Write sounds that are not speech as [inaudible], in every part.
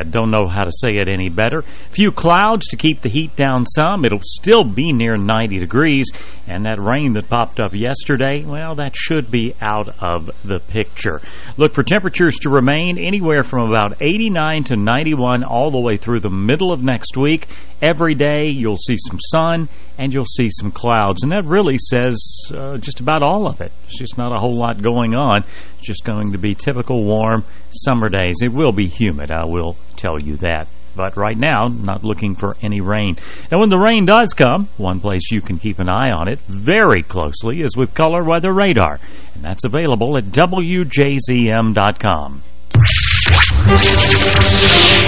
I don't know how to say it any better. Few clouds to keep the heat down some. It'll still be near 90 degrees. And that rain that popped up yesterday, well, that should be out of the picture. Look for temperatures to remain anywhere from about 89 to 91 all the way through the middle of next week. Every day you'll see some sun and you'll see some clouds. And that really says uh, just about all of it. It's just not a whole lot going on. Just going to be typical warm summer days. It will be humid, I will tell you that. But right now, not looking for any rain. And when the rain does come, one place you can keep an eye on it very closely is with Color Weather Radar. And that's available at WJZM.com.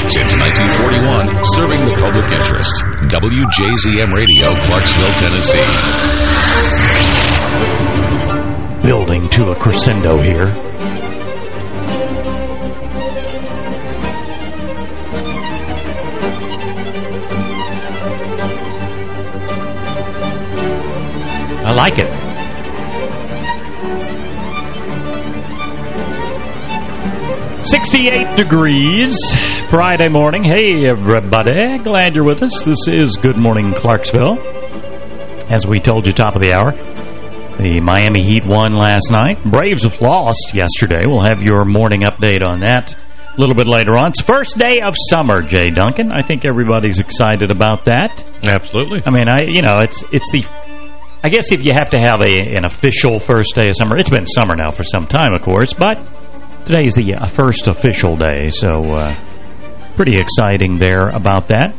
Since 1941, serving the public interest. WJZM Radio, Clarksville, Tennessee. To a crescendo here. I like it. Sixty-eight degrees, Friday morning. Hey, everybody. Glad you're with us. This is Good Morning Clarksville. As we told you top of the hour, the Miami Heat won last night. Braves have lost yesterday. We'll have your morning update on that a little bit later on. It's first day of summer, Jay Duncan. I think everybody's excited about that. Absolutely. I mean, I you know, it's it's the I guess if you have to have a an official first day of summer, it's been summer now for some time, of course, but today is the uh, first official day, so uh, pretty exciting there about that.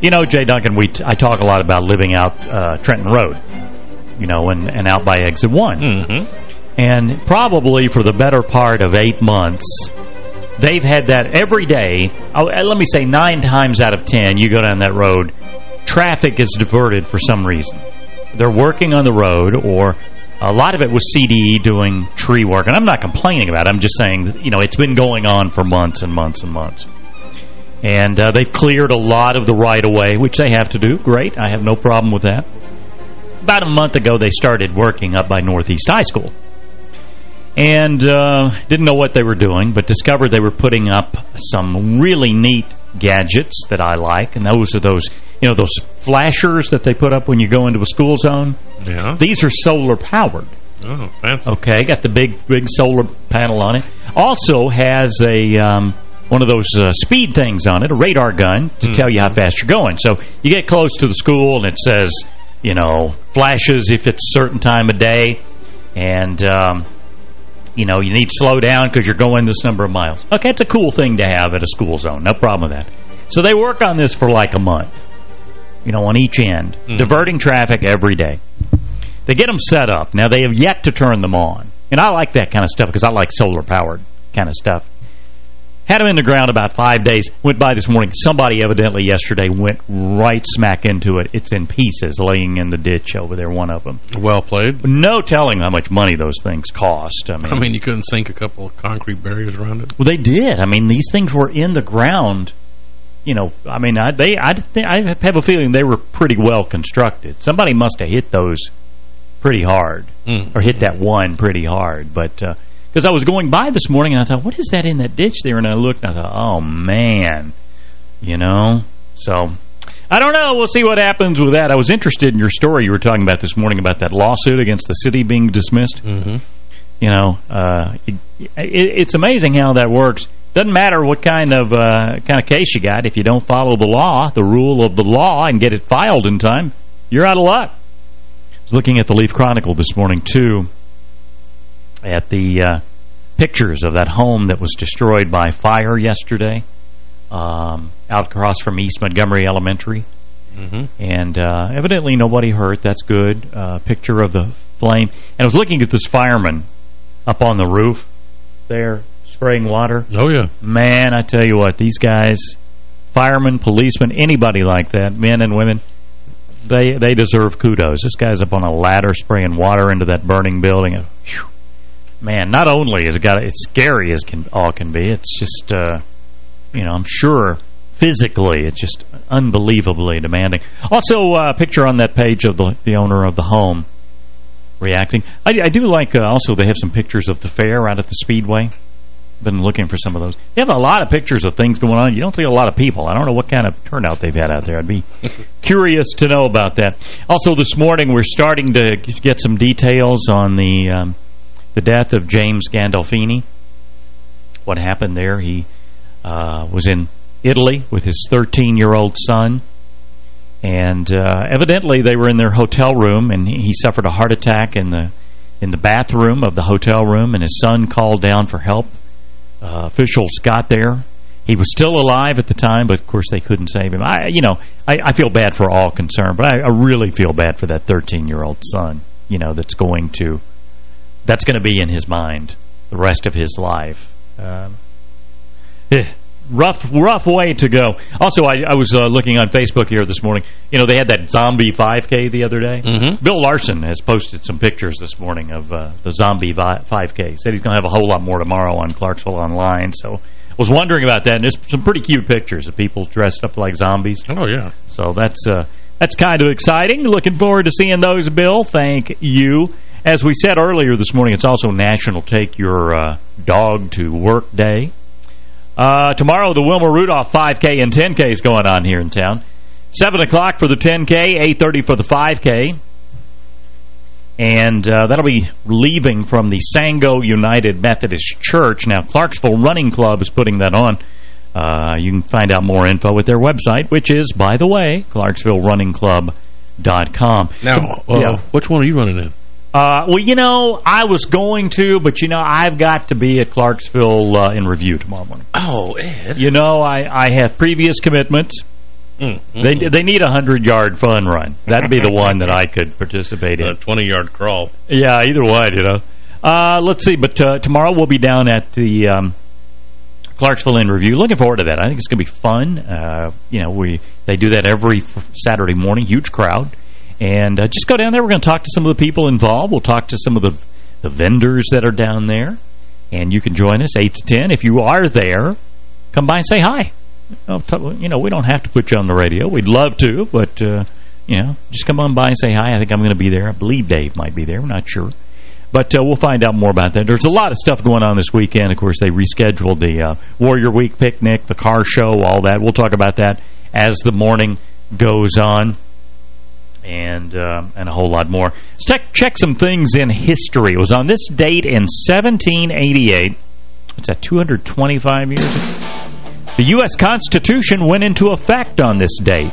You know, Jay Duncan, we I talk a lot about living out uh, Trenton Road, you know, and, and out by Exit 1. Mm -hmm. And probably for the better part of eight months, they've had that every day. Oh, let me say nine times out of ten, you go down that road, traffic is diverted for some reason. They're working on the road or a lot of it was CDE doing tree work. And I'm not complaining about it. I'm just saying, you know, it's been going on for months and months and months. And uh, they've cleared a lot of the right-of-way, which they have to do. Great. I have no problem with that. About a month ago, they started working up by Northeast High School. And uh, didn't know what they were doing, but discovered they were putting up some really neat gadgets that I like. And those are those, you know, those flashers that they put up when you go into a school zone. Yeah. These are solar powered. Oh, fancy. Okay, got the big, big solar panel on it. Also has a... Um, one of those uh, speed things on it, a radar gun, to mm. tell you how fast you're going. So you get close to the school and it says, you know, flashes if it's a certain time of day. And, um, you know, you need to slow down because you're going this number of miles. Okay, it's a cool thing to have at a school zone. No problem with that. So they work on this for like a month, you know, on each end, mm. diverting traffic every day. They get them set up. Now, they have yet to turn them on. And I like that kind of stuff because I like solar-powered kind of stuff. Had them in the ground about five days. Went by this morning. Somebody evidently yesterday went right smack into it. It's in pieces laying in the ditch over there, one of them. Well played. No telling how much money those things cost. I mean, I mean you couldn't sink a couple of concrete barriers around it? Well, they did. I mean, these things were in the ground. You know, I mean, I, they, I, I have a feeling they were pretty well constructed. Somebody must have hit those pretty hard, mm. or hit that one pretty hard. But... Uh, because I was going by this morning and I thought, what is that in that ditch there? And I looked and I thought, oh, man. You know? So, I don't know. We'll see what happens with that. I was interested in your story you were talking about this morning about that lawsuit against the city being dismissed. Mm -hmm. You know, uh, it, it, it's amazing how that works. Doesn't matter what kind of uh, kind of case you got. If you don't follow the law, the rule of the law, and get it filed in time, you're out of luck. I was looking at the Leaf Chronicle this morning, too at the uh, pictures of that home that was destroyed by fire yesterday um, out across from East Montgomery Elementary. Mm -hmm. And uh, evidently nobody hurt. That's good. Uh, picture of the flame. And I was looking at this fireman up on the roof there spraying water. Oh, yeah. Man, I tell you what, these guys, firemen, policemen, anybody like that, men and women, they they deserve kudos. This guy's up on a ladder spraying water into that burning building. Whew, man, not only is it got it's scary as can all can be, it's just uh, you know, I'm sure physically it's just unbelievably demanding. Also, a uh, picture on that page of the the owner of the home reacting. I, I do like uh, also they have some pictures of the fair out at the Speedway. been looking for some of those. They have a lot of pictures of things going on. You don't see a lot of people. I don't know what kind of turnout they've had out there. I'd be [laughs] curious to know about that. Also, this morning we're starting to get some details on the um, the death of James Gandolfini. What happened there? He uh, was in Italy with his 13-year-old son. And uh, evidently they were in their hotel room, and he suffered a heart attack in the in the bathroom of the hotel room, and his son called down for help. Uh, officials got there. He was still alive at the time, but of course they couldn't save him. I, you know, I, I feel bad for all concerned, but I, I really feel bad for that 13-year-old son. You know, that's going to that's going to be in his mind the rest of his life. Um, eh, rough rough way to go. Also, I, I was uh, looking on Facebook here this morning. You know, they had that zombie 5K the other day. Mm -hmm. Bill Larson has posted some pictures this morning of uh, the zombie 5K. Said he's going to have a whole lot more tomorrow on Clarksville Online. So I was wondering about that. And there's some pretty cute pictures of people dressed up like zombies. Oh, yeah. So that's uh, that's kind of exciting. Looking forward to seeing those, Bill. Thank you. As we said earlier this morning, it's also National Take Your uh, Dog to Work Day. Uh, tomorrow, the Wilma Rudolph 5K and 10K is going on here in town. 7 o'clock for the 10K, 8.30 for the 5K. And uh, that'll be leaving from the Sango United Methodist Church. Now, Clarksville Running Club is putting that on. Uh, you can find out more info at their website, which is, by the way, clarksvillerunningclub.com. Now, uh, yeah. which one are you running in? Uh, well, you know, I was going to, but, you know, I've got to be at Clarksville uh, in review tomorrow morning. Oh, Ed. You know, I, I have previous commitments. Mm, mm, they they need a 100-yard fun run. That'd be the [laughs] one that I could participate in. A 20-yard crawl. Yeah, either way, you know. Uh, let's see, but uh, tomorrow we'll be down at the um, Clarksville in Review. Looking forward to that. I think it's going to be fun. Uh, you know, we they do that every Saturday morning. Huge crowd. And uh, just go down there. We're going to talk to some of the people involved. We'll talk to some of the, the vendors that are down there. And you can join us 8 to 10. If you are there, come by and say hi. You know, we don't have to put you on the radio. We'd love to, but, uh, you know, just come on by and say hi. I think I'm going to be there. I believe Dave might be there. We're not sure. But uh, we'll find out more about that. There's a lot of stuff going on this weekend. Of course, they rescheduled the uh, Warrior Week picnic, the car show, all that. We'll talk about that as the morning goes on and uh, and a whole lot more. Let's check, check some things in history. It was on this date in 1788. It's that, 225 years ago? The U.S. Constitution went into effect on this date.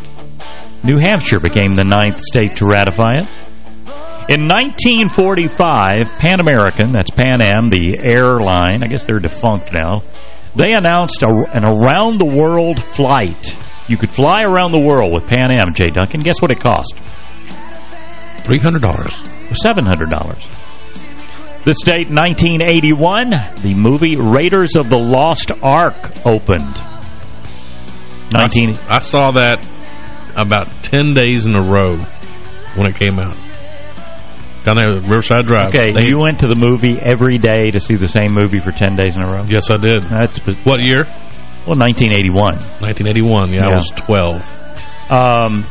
New Hampshire became the ninth state to ratify it. In 1945, Pan American, that's Pan Am, the airline, I guess they're defunct now, they announced a, an around-the-world flight. You could fly around the world with Pan Am, Jay Duncan. Guess what it cost? $300. $700. This date, 1981, the movie Raiders of the Lost Ark opened. 19 I, I saw that about 10 days in a row when it came out. Down there at Riverside Drive. Okay, they, you went to the movie every day to see the same movie for 10 days in a row? Yes, I did. That's What year? Well, 1981. 1981, yeah, yeah. I was 12. Um,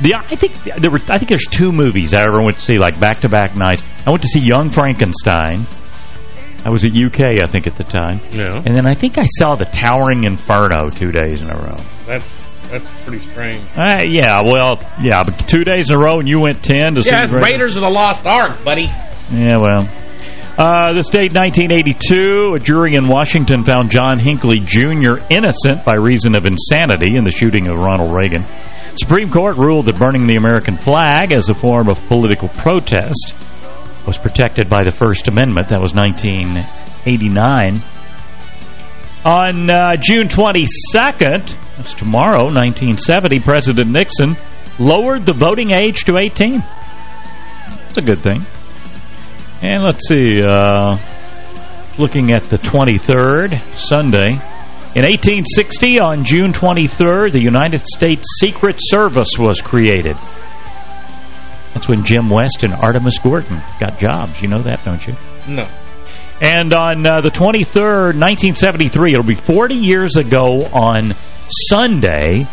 the, I think there were. I think there's two movies I ever went to see, like back-to-back -back nights. I went to see Young Frankenstein. I was at UK, I think, at the time. Yeah. And then I think I saw The Towering Inferno two days in a row. That's that's pretty strange. Uh, yeah, well, yeah, but two days in a row and you went 10 to yeah, see Raiders. Raiders of the Lost Ark, buddy. Yeah, well. Uh, this date, 1982, a jury in Washington found John Hinckley Jr. innocent by reason of insanity in the shooting of Ronald Reagan. Supreme Court ruled that burning the American flag as a form of political protest was protected by the First Amendment. That was 1989. On uh, June 22nd, that's tomorrow, 1970, President Nixon lowered the voting age to 18. That's a good thing. And let's see, uh, looking at the 23rd, Sunday, in 1860, on June 23rd, the United States Secret Service was created. That's when Jim West and Artemus Gordon got jobs. You know that, don't you? No. And on uh, the 23rd, 1973, it'll be 40 years ago on Sunday,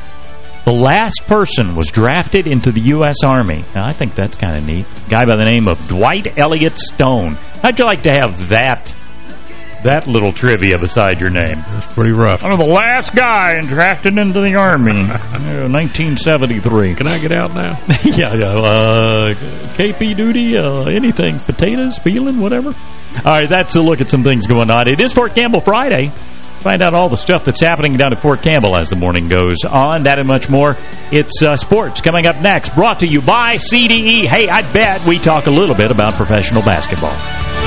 the last person was drafted into the U.S. Army. Now, I think that's kind of neat. A guy by the name of Dwight Elliott Stone. How'd you like to have that that little trivia beside your name. That's pretty rough. I'm the last guy drafted into the Army. [laughs] 1973. Can I get out now? [laughs] yeah, yeah. Uh, KP duty, uh, anything. Potatoes, peeling, whatever. All right, that's a look at some things going on. It is Fort Campbell Friday. Find out all the stuff that's happening down at Fort Campbell as the morning goes on. That and much more. It's uh, sports coming up next. Brought to you by CDE. Hey, I bet we talk a little bit about professional basketball.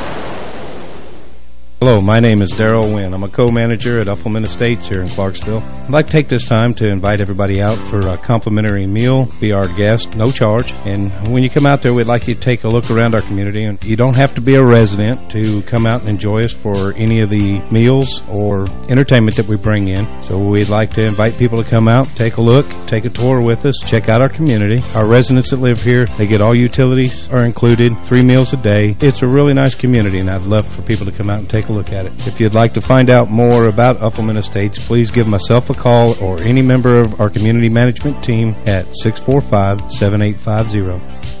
Hello, my name is Daryl Wynn. I'm a co-manager at Uffelman Estates here in Clarksville. I'd like to take this time to invite everybody out for a complimentary meal, be our guest, no charge. And when you come out there, we'd like you to take a look around our community. And you don't have to be a resident to come out and enjoy us for any of the meals or entertainment that we bring in. So we'd like to invite people to come out, take a look, take a tour with us, check out our community. Our residents that live here, they get all utilities are included, three meals a day. It's a really nice community, and I'd love for people to come out and take a look at it. If you'd like to find out more about Uffelman Estates, please give myself a call or any member of our community management team at 645-7850.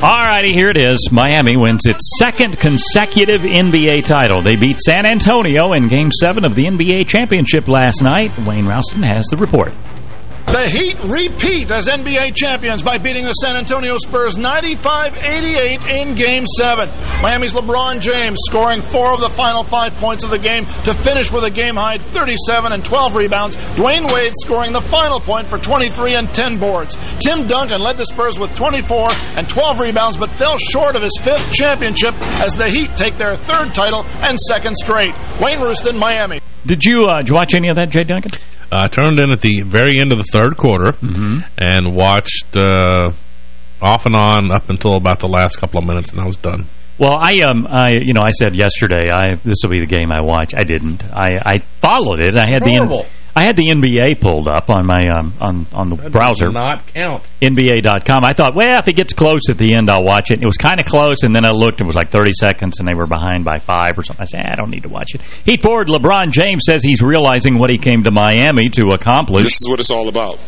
Alrighty, here it is. Miami wins its second consecutive NBA title. They beat San Antonio in Game 7 of the NBA Championship last night. Wayne Rouston has the report. The Heat repeat as NBA champions by beating the San Antonio Spurs 95-88 in Game 7. Miami's LeBron James scoring four of the final five points of the game to finish with a game-high 37 and 12 rebounds. Dwyane Wade scoring the final point for 23 and 10 boards. Tim Duncan led the Spurs with 24 and 12 rebounds but fell short of his fifth championship as the Heat take their third title and second straight. Wayne Rooston, Miami. Did you, uh, did you watch any of that, Jay Duncan? I turned in at the very end of the third quarter mm -hmm. and watched uh, off and on up until about the last couple of minutes, and I was done. Well, I um, I you know, I said yesterday, I this will be the game I watch. I didn't. I I followed it. I had Horrible. the I had the NBA pulled up on my um, on on the that browser. not count. NBA.com. I thought, well, if it gets close at the end, I'll watch it. It was kind of close, and then I looked. It was like 30 seconds, and they were behind by five or something. I said, I don't need to watch it. Heat forward LeBron James says he's realizing what he came to Miami to accomplish. This is what it's all about.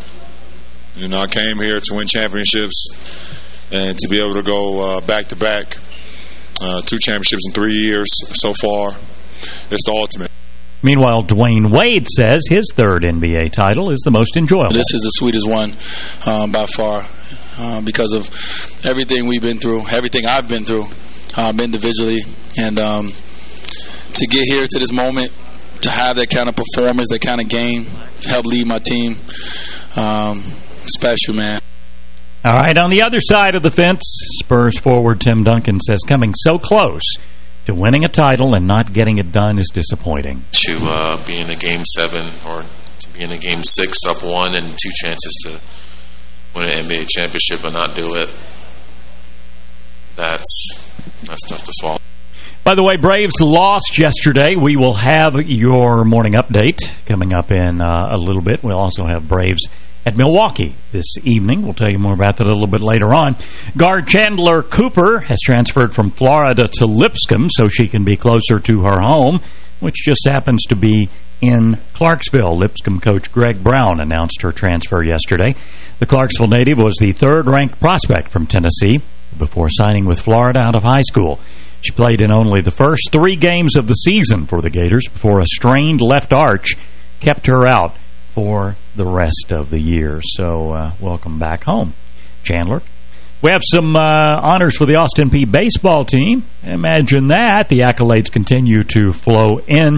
You know, I came here to win championships and to be able to go uh, back to back, uh, two championships in three years so far. It's the ultimate. Meanwhile, Dwyane Wade says his third NBA title is the most enjoyable. This is the sweetest one um, by far uh, because of everything we've been through, everything I've been through um, individually. And um, to get here to this moment, to have that kind of performance, that kind of game, help lead my team, um, special, man. All right, on the other side of the fence, Spurs forward Tim Duncan says coming so close winning a title and not getting it done is disappointing. To uh, be in a game seven or to be in a game six up one and two chances to win an NBA championship and not do it. that's that's tough to swallow. By the way, Braves lost yesterday. We will have your morning update coming up in uh, a little bit. We'll also have Braves at Milwaukee this evening. We'll tell you more about that a little bit later on. Guard Chandler Cooper has transferred from Florida to Lipscomb so she can be closer to her home, which just happens to be in Clarksville. Lipscomb coach Greg Brown announced her transfer yesterday. The Clarksville native was the third-ranked prospect from Tennessee before signing with Florida out of high school. She played in only the first three games of the season for the Gators before a strained left arch kept her out for the rest of the year. So uh, welcome back home, Chandler. We have some uh, honors for the Austin Peay baseball team. Imagine that. The accolades continue to flow in.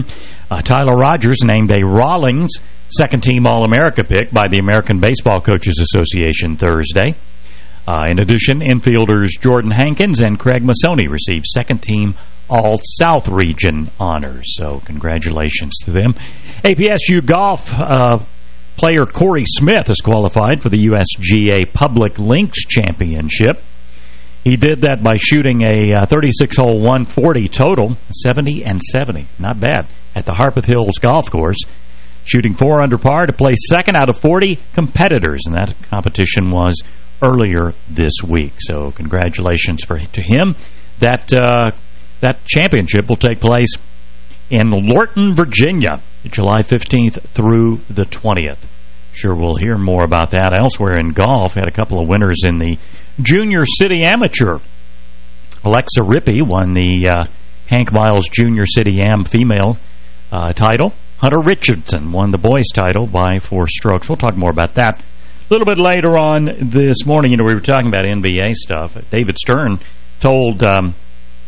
Uh, Tyler Rogers named a Rawlings second-team All-America pick by the American Baseball Coaches Association Thursday. Uh, in addition, infielders Jordan Hankins and Craig Massoni received second-team All-South Region honors. So congratulations to them. APSU golf uh, player Corey Smith has qualified for the USGA Public Links Championship. He did that by shooting a 36-hole uh, 140 total, 70 and 70. Not bad. At the Harpeth Hills Golf Course shooting four under par to place second out of 40 competitors, and that competition was earlier this week. So congratulations for to him. That uh, that championship will take place in Lorton, Virginia, July 15th through the 20th. Sure, we'll hear more about that. Elsewhere in golf, had a couple of winners in the Junior City Amateur. Alexa Rippey won the uh, Hank Miles Junior City Am female uh, title. Hunter Richardson won the boys title by four strokes. We'll talk more about that a little bit later on this morning. You know, we were talking about NBA stuff. David Stern told, um,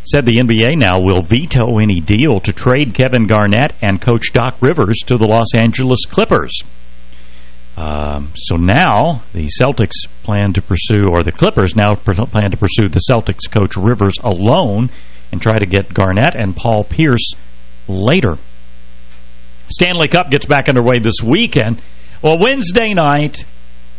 said the NBA now will veto any deal to trade Kevin Garnett and Coach Doc Rivers to the Los Angeles Clippers. Um, so now the Celtics plan to pursue, or the Clippers now plan to pursue the Celtics coach Rivers alone and try to get Garnett and Paul Pierce later. Stanley Cup gets back underway this weekend. Well, Wednesday night,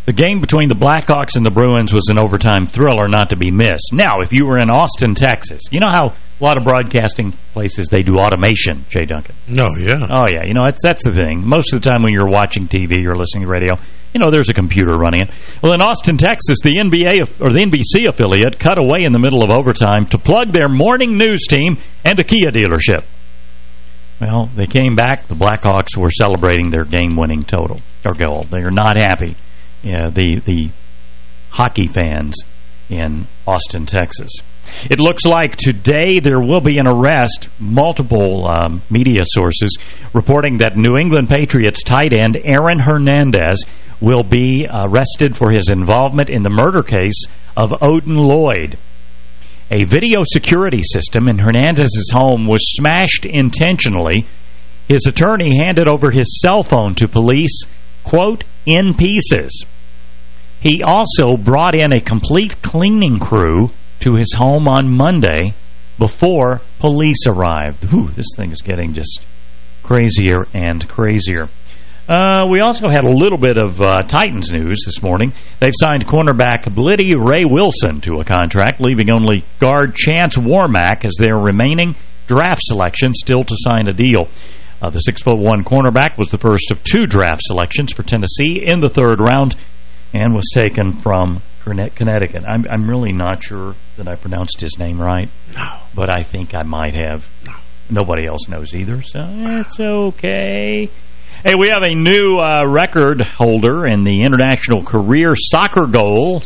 the game between the Blackhawks and the Bruins was an overtime thriller not to be missed. Now, if you were in Austin, Texas, you know how a lot of broadcasting places, they do automation, Jay Duncan? No, yeah. Oh, yeah. You know, that's, that's the thing. Most of the time when you're watching TV or listening to radio, you know, there's a computer running it. Well, in Austin, Texas, the NBA or the NBC affiliate cut away in the middle of overtime to plug their morning news team and a Kia dealership. Well, they came back. The Blackhawks were celebrating their game-winning total or goal. They are not happy. Yeah, the the hockey fans in Austin, Texas. It looks like today there will be an arrest. Multiple um, media sources reporting that New England Patriots tight end Aaron Hernandez will be arrested for his involvement in the murder case of Odin Lloyd. A video security system in Hernandez's home was smashed intentionally. His attorney handed over his cell phone to police, quote, in pieces. He also brought in a complete cleaning crew to his home on Monday before police arrived. Whew, this thing is getting just crazier and crazier. Uh, we also had a little bit of uh, Titans news this morning. They've signed cornerback Blidi Wreh-Wilson to a contract, leaving only guard Chance Warmack as their remaining draft selection still to sign a deal. Uh, the 6'1 cornerback was the first of two draft selections for Tennessee in the third round and was taken from Connecticut. I'm, I'm really not sure that I pronounced his name right, no. but I think I might have. No. Nobody else knows either, so it's okay. Hey, we have a new uh, record holder in the International Career Soccer Goals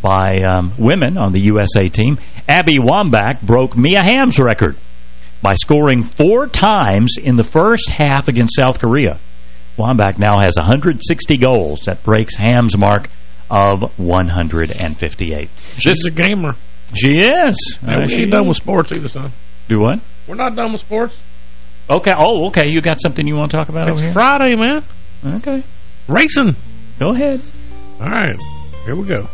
by um, women on the USA team. Abby Wambach broke Mia Hamm's record by scoring four times in the first half against South Korea. Wambach now has 160 goals. That breaks Hamm's mark of 158. She's this, a gamer. She is. Uh, we ain't done with sports either, son. Do what? We're not done with sports. Okay. Oh, okay. You got something you want to talk about it's over here? Friday, man. Okay. Racing. Go ahead. All right. Here we go.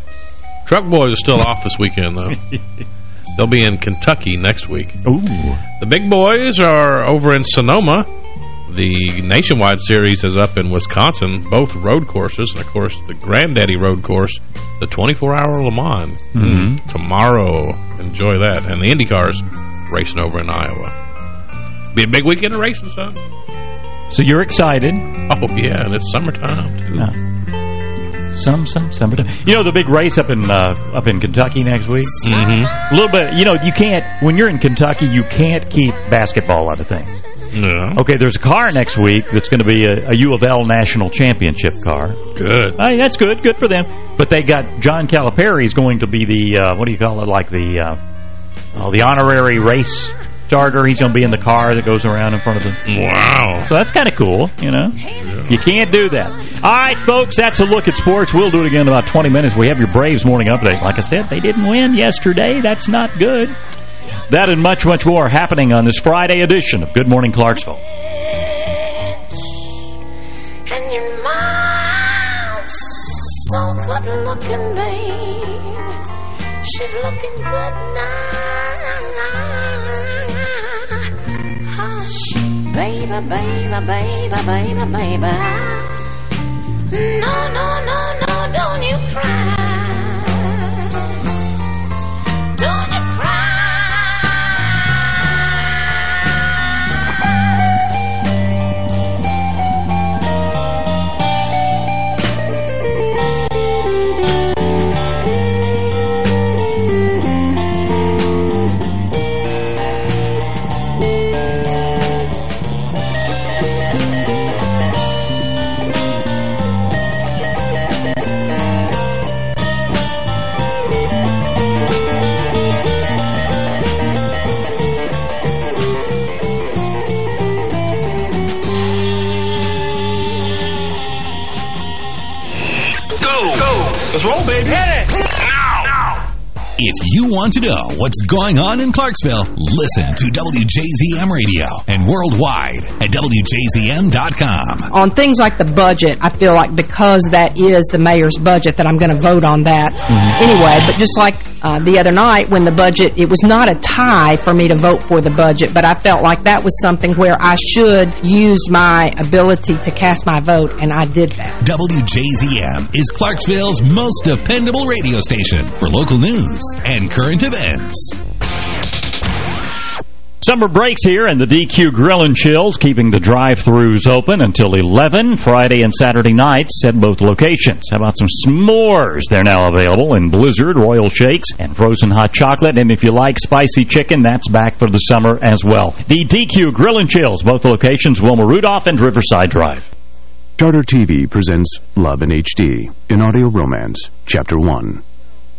Truck Boys are still off this weekend, though. [laughs] They'll be in Kentucky next week. Ooh. The big boys are over in Sonoma. The Nationwide Series is up in Wisconsin, both road courses. And, of course, the Granddaddy Road Course, the 24-hour Le Mans. Mm -hmm. Tomorrow. Enjoy that. And the IndyCars racing over in Iowa. Be a big weekend of racing, son. So you're excited? Oh, yeah, and it's summertime, too. Yeah. Some, some, summertime. You know the big race up in uh, up in Kentucky next week. Mm -hmm. A little bit. You know you can't when you're in Kentucky you can't keep basketball out of things. No. Okay, there's a car next week that's going to be a, a U of L national championship car. Good. Hey, that's good. Good for them. But they got John Calipari is going to be the uh, what do you call it? Like the uh, oh, the honorary race starter. He's going to be in the car that goes around in front of the... Wow. So that's kind of cool, you know? Yeah. You can't do that. All right, folks, that's a look at sports. We'll do it again in about 20 minutes. We have your Braves morning update. Like I said, they didn't win yesterday. That's not good. That and much, much more happening on this Friday edition of Good Morning Clarksville. And your mom's so good looking, babe. She's looking good now baby, baby, baby, baby, baby. No, no, If you want to know what's going on in Clarksville, listen to WJZM Radio and worldwide at WJZM.com. On things like the budget, I feel like because that is the mayor's budget that I'm going to vote on that mm -hmm. anyway. But just like uh, the other night when the budget, it was not a tie for me to vote for the budget, but I felt like that was something where I should use my ability to cast my vote, and I did that. WJZM is Clarksville's most dependable radio station for local news and current events. Summer breaks here, and the DQ Grill and Chills keeping the drive-thrus open until 11, Friday and Saturday nights at both locations. How about some s'mores? They're now available in Blizzard, Royal Shakes, and frozen hot chocolate. And if you like spicy chicken, that's back for the summer as well. The DQ Grill and Chills, both locations, Wilma Rudolph and Riverside Drive. Charter TV presents Love in HD, an audio romance, Chapter 1.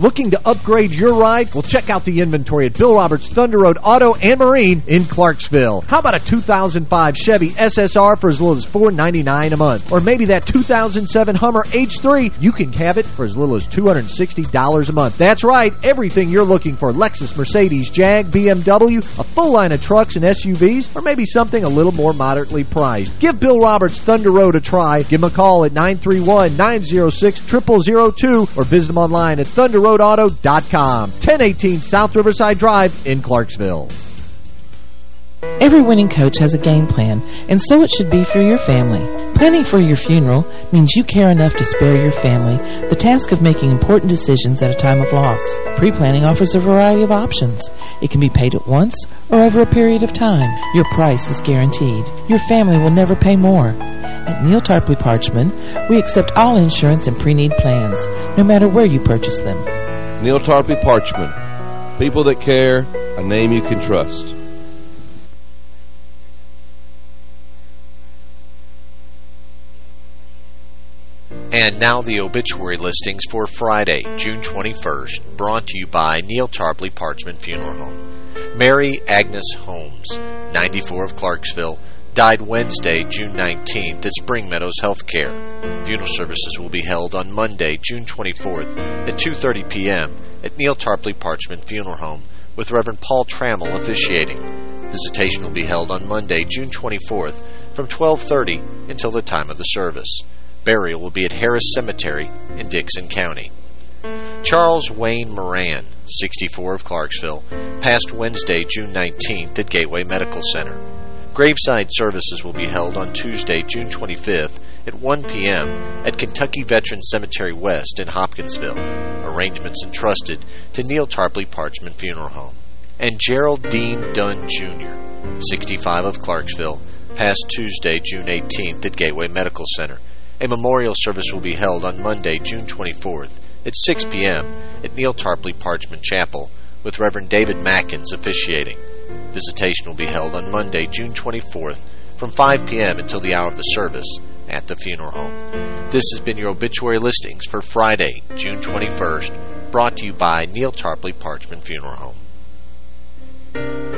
Looking to upgrade your ride? Well, check out the inventory at Bill Roberts Thunder Road Auto and Marine in Clarksville. How about a 2005 Chevy SSR for as little as 499 a month? Or maybe that 2007 Hummer H3, you can have it for as little as $260 a month. That's right, everything you're looking for. Lexus, Mercedes, Jag, BMW, a full line of trucks and SUVs, or maybe something a little more moderately priced. Give Bill Roberts Thunder Road a try. Give him a call at 931-906-0002 or visit him online at Thunder SouthRoadAuto.com. 1018 South Riverside Drive in Clarksville. Every winning coach has a game plan, and so it should be for your family. Planning for your funeral means you care enough to spare your family the task of making important decisions at a time of loss. Pre-planning offers a variety of options. It can be paid at once or over a period of time. Your price is guaranteed. Your family will never pay more. At Neil Tarpley Parchman, we accept all insurance and pre-need plans, no matter where you purchase them. Neil Tarpley Parchman. People that care, a name you can trust. And now the obituary listings for Friday, June 21st, brought to you by Neil Tarpley Parchman Funeral Home. Mary Agnes Holmes, 94 of Clarksville, died Wednesday, June 19th at Spring Meadows Healthcare. Funeral services will be held on Monday, June 24th at 2.30 p.m. at Neil Tarpley Parchman Funeral Home with Reverend Paul Trammell officiating. Visitation will be held on Monday, June 24th from 12.30 until the time of the service. Burial will be at Harris Cemetery in Dickson County. Charles Wayne Moran, 64 of Clarksville, passed Wednesday, June 19th at Gateway Medical Center. Graveside services will be held on Tuesday, June 25th at 1 p.m. at Kentucky Veteran Cemetery West in Hopkinsville. Arrangements entrusted to Neil Tarpley Parchman Funeral Home. And Gerald Dean Dunn Jr., 65 of Clarksville, passed Tuesday, June 18th at Gateway Medical Center. A memorial service will be held on Monday, June 24th at 6 p.m. at Neil Tarpley Parchman Chapel with Reverend David Mackins officiating. Visitation will be held on Monday, June 24th from 5 p.m. until the hour of the service at the funeral home. This has been your obituary listings for Friday, June 21st, brought to you by Neil Tarpley Parchman Funeral Home.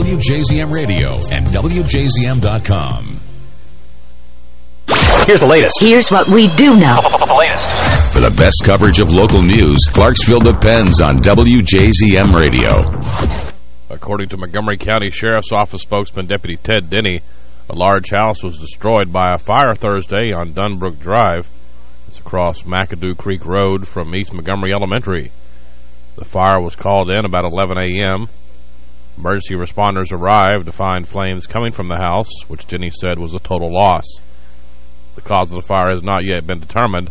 Radio and WJZM.com. Here's the latest. Here's what we do know. The latest. For the best coverage of local news, Clarksville depends on WJZM Radio. According to Montgomery County Sheriff's Office spokesman Deputy Ted Denny, a large house was destroyed by a fire Thursday on Dunbrook Drive. It's across McAdoo Creek Road from East Montgomery Elementary. The fire was called in about 11 a.m. Emergency responders arrived to find flames coming from the house, which Denny said was a total loss. The cause of the fire has not yet been determined.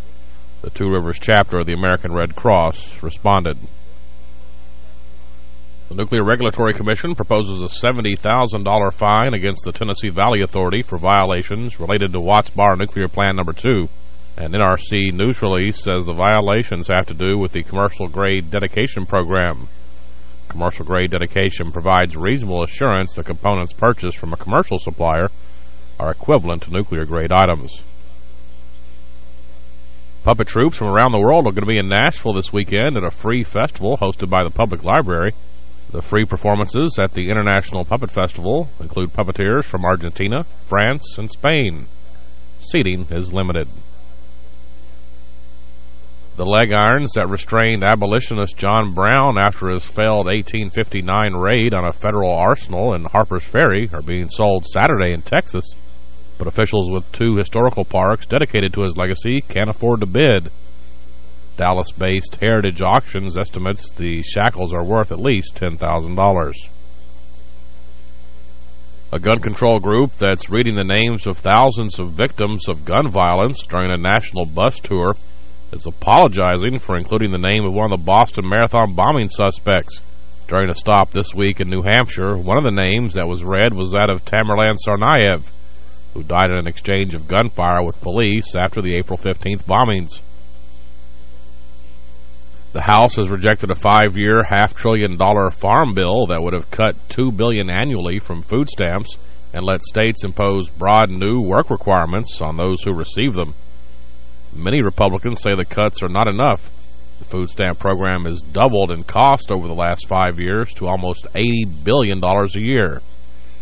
The Two Rivers chapter of the American Red Cross responded. The Nuclear Regulatory Commission proposes a $70,000 fine against the Tennessee Valley Authority for violations related to Watts Bar Nuclear Plant Number 2. An NRC news release says the violations have to do with the commercial-grade dedication program. Commercial-grade dedication provides reasonable assurance that components purchased from a commercial supplier are equivalent to nuclear-grade items. Puppet troops from around the world are going to be in Nashville this weekend at a free festival hosted by the Public Library. The free performances at the International Puppet Festival include puppeteers from Argentina, France, and Spain. Seating is limited. The leg irons that restrained abolitionist John Brown after his failed 1859 raid on a federal arsenal in Harper's Ferry are being sold Saturday in Texas, but officials with two historical parks dedicated to his legacy can't afford to bid. Dallas-based Heritage Auctions estimates the shackles are worth at least $10,000. A gun control group that's reading the names of thousands of victims of gun violence during a national bus tour is apologizing for including the name of one of the Boston Marathon bombing suspects. During a stop this week in New Hampshire, one of the names that was read was that of Tamerlan Tsarnaev, who died in an exchange of gunfire with police after the April 15th bombings. The House has rejected a five-year, half-trillion dollar farm bill that would have cut 2 billion annually from food stamps and let states impose broad new work requirements on those who receive them. Many Republicans say the cuts are not enough. The food stamp program has doubled in cost over the last five years to almost $80 billion a year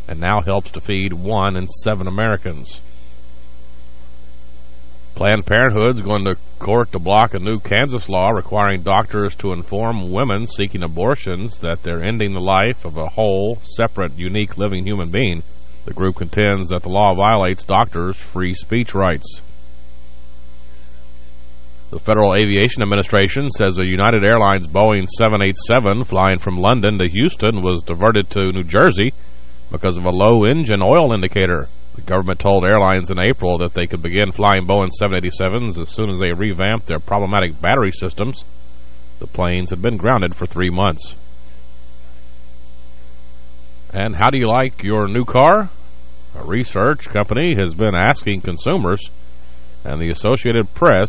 and now helps to feed one in seven Americans. Planned Parenthood's going to court to block a new Kansas law requiring doctors to inform women seeking abortions that they're ending the life of a whole, separate, unique living human being. The group contends that the law violates doctors' free speech rights. The Federal Aviation Administration says a United Airlines Boeing 787 flying from London to Houston was diverted to New Jersey because of a low engine oil indicator. The government told airlines in April that they could begin flying Boeing 787s as soon as they revamped their problematic battery systems. The planes had been grounded for three months. And how do you like your new car? A research company has been asking consumers, and the Associated Press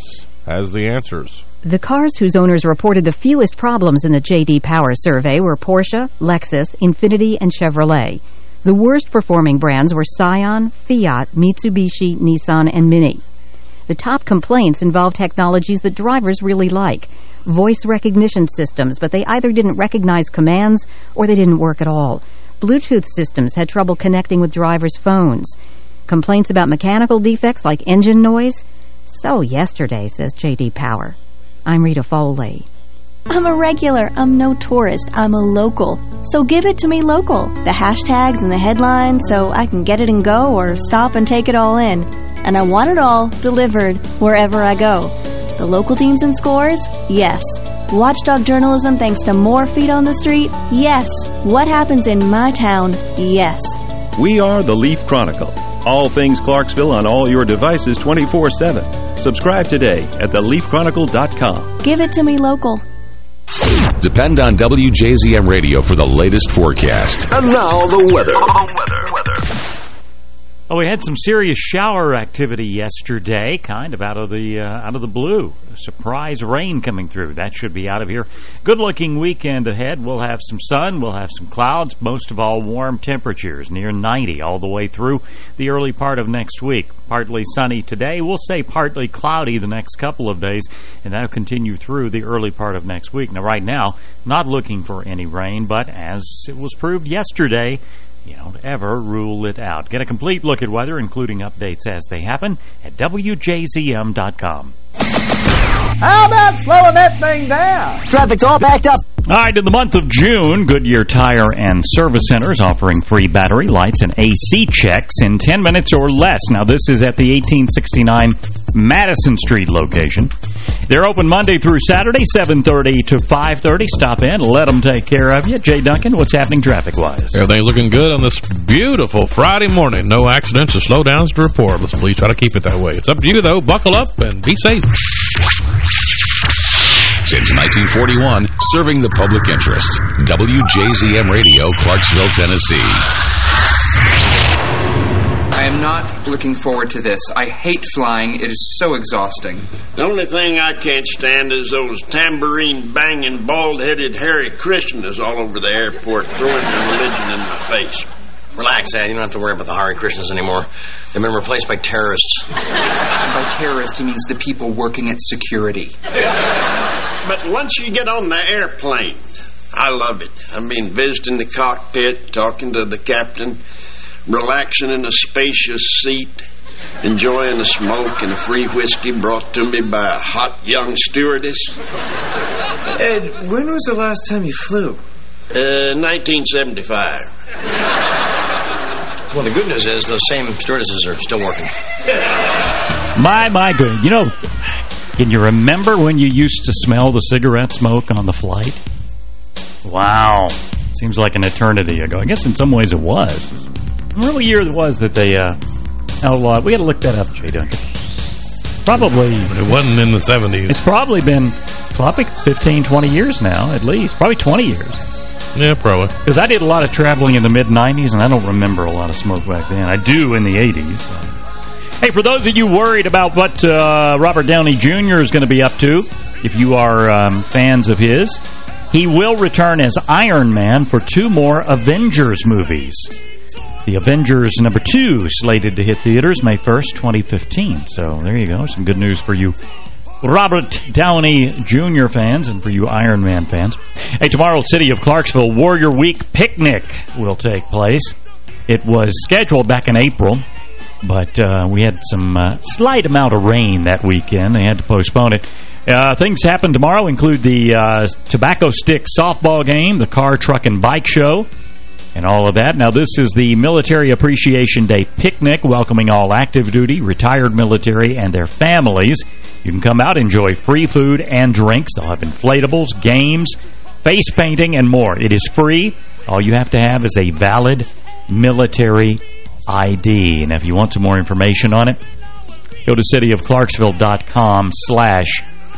has the answers. The cars whose owners reported the fewest problems in the J.D. Power survey were Porsche, Lexus, Infiniti, and Chevrolet. The worst performing brands were Scion, Fiat, Mitsubishi, Nissan, and Mini. The top complaints involved technologies that drivers really like. Voice recognition systems, but they either didn't recognize commands or they didn't work at all. Bluetooth systems had trouble connecting with drivers' phones. Complaints about mechanical defects like engine noise? So yesterday, says J.D. Power. I'm Rita Foley. I'm a regular. I'm no tourist. I'm a local. So give it to me local. The hashtags and the headlines so I can get it and go or stop and take it all in. And I want it all delivered wherever I go. The local teams and scores? Yes. Watchdog journalism thanks to more feet on the street? Yes. What happens in my town? Yes. We are the Leaf Chronicle. All things Clarksville on all your devices 24-7. Subscribe today at theleafchronicle.com. Give it to me local. Depend on WJZM Radio for the latest forecast. And now the weather. weather. weather. Oh, we had some serious shower activity yesterday, kind of out of the uh, out of the blue. Surprise rain coming through. That should be out of here. Good-looking weekend ahead. We'll have some sun. We'll have some clouds. Most of all, warm temperatures near 90 all the way through the early part of next week. Partly sunny today. We'll say partly cloudy the next couple of days, and that'll continue through the early part of next week. Now, right now, not looking for any rain, but as it was proved yesterday, you don't ever rule it out. Get a complete look at weather, including updates as they happen, at WJZM.com. How about slowing that thing down? Traffic's all backed up. All right, in the month of June, Goodyear Tire and Service Centers offering free battery, lights, and AC checks in 10 minutes or less. Now, this is at the 1869 Madison Street location. They're open Monday through Saturday, 7.30 to 5.30. Stop in, let them take care of you. Jay Duncan, what's happening traffic-wise? Everything's looking good on this beautiful Friday morning. No accidents or slowdowns to report. Let's please try to keep it that way. It's up to you, though. Buckle up and be safe. Since 1941, serving the public interest. WJZM Radio, Clarksville, Tennessee. I am not looking forward to this. I hate flying. It is so exhausting. The only thing I can't stand is those tambourine banging, bald headed Hare Krishnas all over the airport throwing their religion in my face. Relax, Ed. You don't have to worry about the Hare Krishnas anymore. They've been replaced by terrorists. [laughs] by terrorists, he means the people working at security. But once you get on the airplane, I love it. I mean, visiting the cockpit, talking to the captain, relaxing in a spacious seat, enjoying a smoke and a free whiskey brought to me by a hot young stewardess. Ed, when was the last time you flew? Uh, 1975. Well, the good news is those same stewardesses are still working. My, my good. You know, can you remember when you used to smell the cigarette smoke on the flight? Wow. Seems like an eternity ago. I guess in some ways it was. What year it was that they uh, outlawed? We got to look that up, Jay Duncan. Probably. It wasn't in the 70s. It's probably been probably 15, 20 years now, at least. Probably 20 years. Yeah, probably. Because I did a lot of traveling in the mid-90s, and I don't remember a lot of smoke back then. I do in the 80s. Hey, for those of you worried about what uh, Robert Downey Jr. is going to be up to, if you are um, fans of his, he will return as Iron Man for two more Avengers movies. The Avengers number two slated to hit theaters May 1st, 2015. So there you go. Some good news for you Robert Downey Jr. fans and for you Iron Man fans. Hey, tomorrow, City of Clarksville Warrior Week Picnic will take place. It was scheduled back in April, but uh, we had some uh, slight amount of rain that weekend. They had to postpone it. Uh, things happen tomorrow include the uh, Tobacco Stick softball game, the car, truck, and bike show, and all of that. Now, this is the Military Appreciation Day picnic, welcoming all active duty, retired military, and their families. You can come out, enjoy free food and drinks. They'll have inflatables, games, face painting, and more. It is free. All you have to have is a valid military ID. And if you want some more information on it, go to cityofclarksville.com slash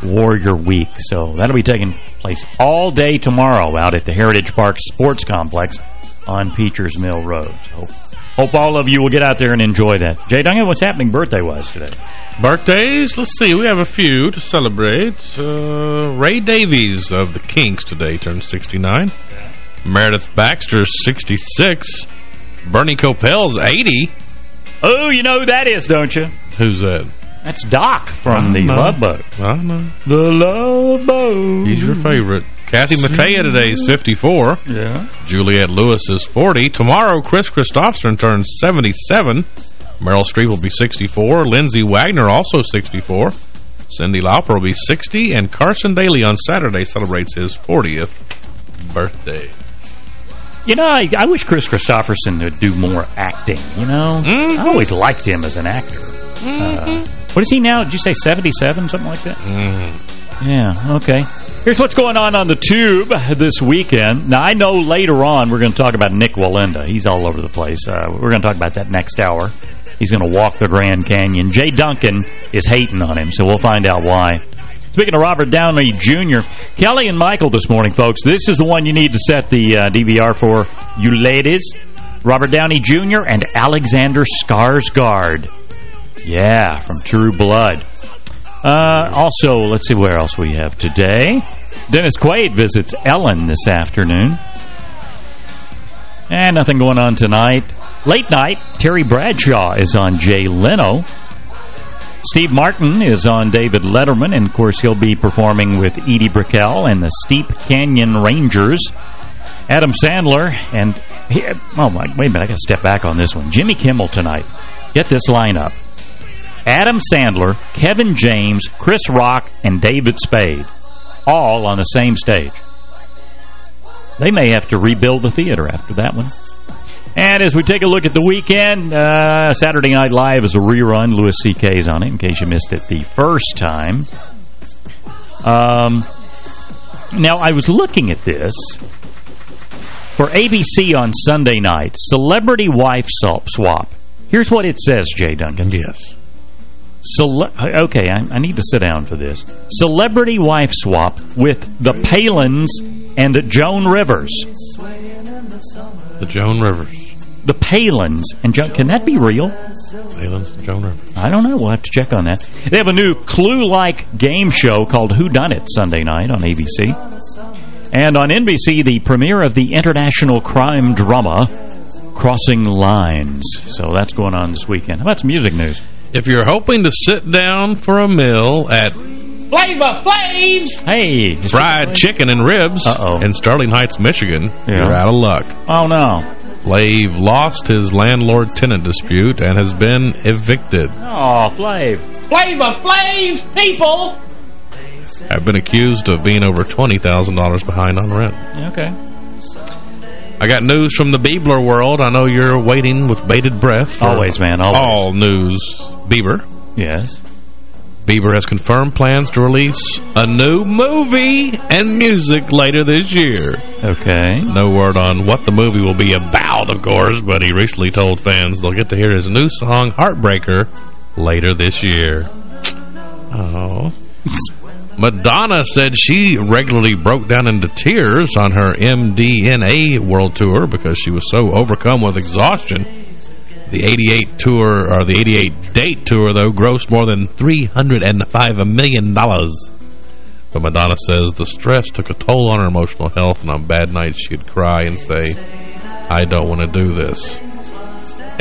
Warrior Week. So that'll be taking place all day tomorrow out at the Heritage Park Sports Complex on Peachers Mill Road. So hope all of you will get out there and enjoy that. Jay Duncan, what's happening birthday-wise today? Birthdays? Let's see. We have a few to celebrate. Uh, Ray Davies of the Kinks today turned 69. Meredith Baxter, 66. Bernie Kopell's 80. Oh, you know who that is, don't you? Who's that? That's Doc from the know. Love Boat. I know. The Love Boat. He's your favorite. Kathy Mattea today is 54. Yeah. Juliette Lewis is 40. Tomorrow, Kris Kristofferson turns 77. Meryl Streep will be 64. Lindsay Wagner also 64. Cyndi Lauper will be 60. And Carson Daly on Saturday celebrates his 40th birthday. You know, I, I wish Kris Kristofferson would do more acting, you know? Mm-hmm. I always liked him as an actor. Uh, what is he now? Did you say 77, something like that? Mm-hmm. Yeah, okay. Here's what's going on on the tube this weekend. Now, I know later on we're going to talk about Nik Wallenda. He's all over the place. Uh, we're going to talk about that next hour. He's going to walk the Grand Canyon. Jay Duncan is hating on him, so we'll find out why. Speaking of Robert Downey Jr., Kelly and Michael this morning, folks. This is the one you need to set the uh, DVR for, you ladies. Robert Downey Jr. and Alexander Skarsgård. Yeah, from True Blood. Uh, also, let's see where else we have today. Dennis Quaid visits Ellen this afternoon. And nothing going on tonight. Late night, Terry Bradshaw is on Jay Leno. Steve Martin is on David Letterman, and of course he'll be performing with Edie Brickell and the Steep Canyon Rangers. Adam Sandler and he, oh my, wait a minute, I got to step back on this one. Jimmy Kimmel tonight. Get this lineup: Adam Sandler, Kevin James, Chris Rock, and David Spade, all on the same stage. They may have to rebuild the theater after that one. And as we take a look at the weekend, uh, Saturday Night Live is a rerun. Louis C.K. is on it, in case you missed it the first time. Um, now, I was looking at this. For ABC on Sunday night, Celebrity Wife Swap. Here's what it says, Jay Duncan. Yes. Cele okay, I, I need to sit down for this. Celebrity Wife Swap with the Palins and Joan Rivers. The Joan Rivers. The Palins and Joan... Can that be real? Palins and Joan Rivers. I don't know. We'll have to check on that. They have a new Clue-like game show called Who Done It Sunday night on ABC. And on NBC, the premiere of the international crime drama Crossing Lines. So that's going on this weekend. How about some music news? If you're hoping to sit down for a meal at Flavor Flav's! Hey! Fried chicken and ribs uh -oh. in Sterling Heights, Michigan, yeah. you're out of luck. Oh, no. Flav lost his landlord-tenant dispute and has been evicted. Oh, Flav. Flavor Flav's, people! Have been accused of being over $20,000 behind on rent. Okay. I got news from the Biebler world. I know you're waiting with bated breath. Always, man. Always. All news Bieber. Yes. Bieber has confirmed plans to release a new movie and music later this year. Okay. No word on what the movie will be about, of course, but he recently told fans they'll get to hear his new song, Heartbreaker, later this year. Oh. [laughs] Madonna said she regularly broke down into tears on her MDNA world tour because she was so overcome with exhaustion. The 88 tour, or the 88 date tour, though, grossed more than $305 million. But Madonna says the stress took a toll on her emotional health, and on bad nights she'd cry and say, I don't want to do this.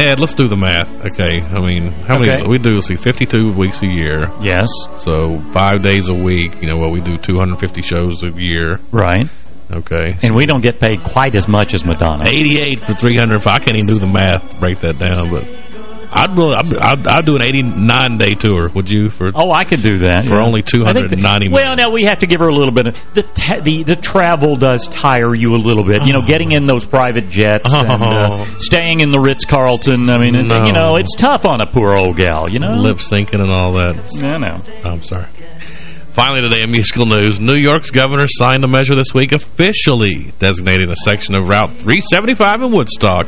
Ed, let's do the math. Okay, I mean, how many we do? See, 52 weeks a year. Yes. So five days a week. You know what? We do 250 shows a year. Right. Okay. And we don't get paid quite as much as Madonna. 88 for 300. I can't even do the math, break that down, but I'd really, I'd, I'd, I'd do an 89 day tour. Would you? For Oh, I could do that for yeah. only I think 290 that- Well, now we have to give her a little bit of the ta the the travel does tire you a little bit. You know, getting in those private jets [laughs] and uh, staying in the Ritz Carlton. I mean, and, you know, it's tough on a poor old gal. You know, lip syncing and all that. I know. I'm sorry. Finally today in musical news, New York's governor signed a measure this week officially designating a section of Route 375 in Woodstock,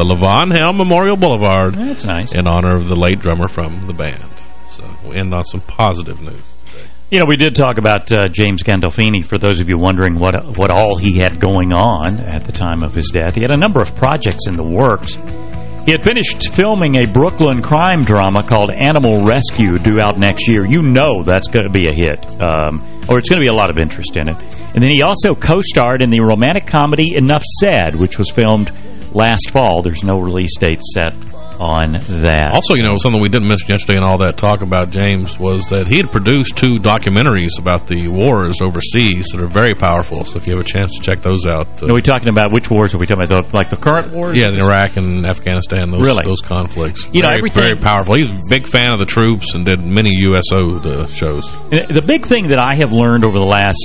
the Levon Helm Memorial Boulevard, That's nice. in honor of the late drummer from the band. So we'll end on some positive news. You know, we did talk about uh, James Gandolfini, for those of you wondering what what all he had going on at the time of his death. He had a number of projects in the works. He had finished filming a Brooklyn crime drama called Animal Rescue due out next year. You know that's going to be a hit, um, or it's going to be a lot of interest in it. And then he also co-starred in the romantic comedy Enough Said, which was filmed last fall. There's no release date set on that. Also, you know, something we didn't mention yesterday in all that talk about James was that he had produced two documentaries about the wars overseas that are very powerful. So if you have a chance to check those out. Uh, Are we talking about which wars are we talking about? The, like the current wars? Yeah, in Iraq and Afghanistan, those, Really? those conflicts. You know, very, everything- very powerful. He's a big fan of the troops and did many USO uh, shows. The big thing that I have learned over the last,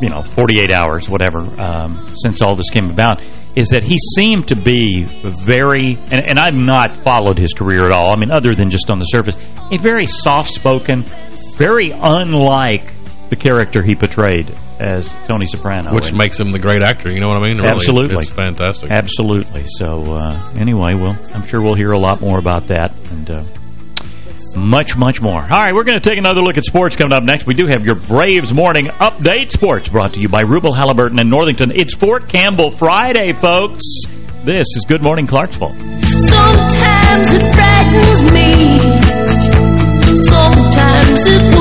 you know, 48 hours, whatever, um, since all this came about, is that he seemed to be very, and, and I've not followed his career at all, I mean, other than just on the surface, a very soft-spoken, very unlike the character he portrayed as Tony Soprano. Which And- makes him the great actor, you know what I mean? Really, Absolutely. It's fantastic. Absolutely. So, uh, anyway, well, I'm sure we'll hear a lot more about that and uh, much, much more. All right, we're going to take another look at sports coming up next. We do have your Braves Morning Update Sports brought to you by Rubel Halliburton and Northington. It's Fort Campbell Friday, folks. This is Good Morning Clarksville. Sometimes it frightens me. Sometimes it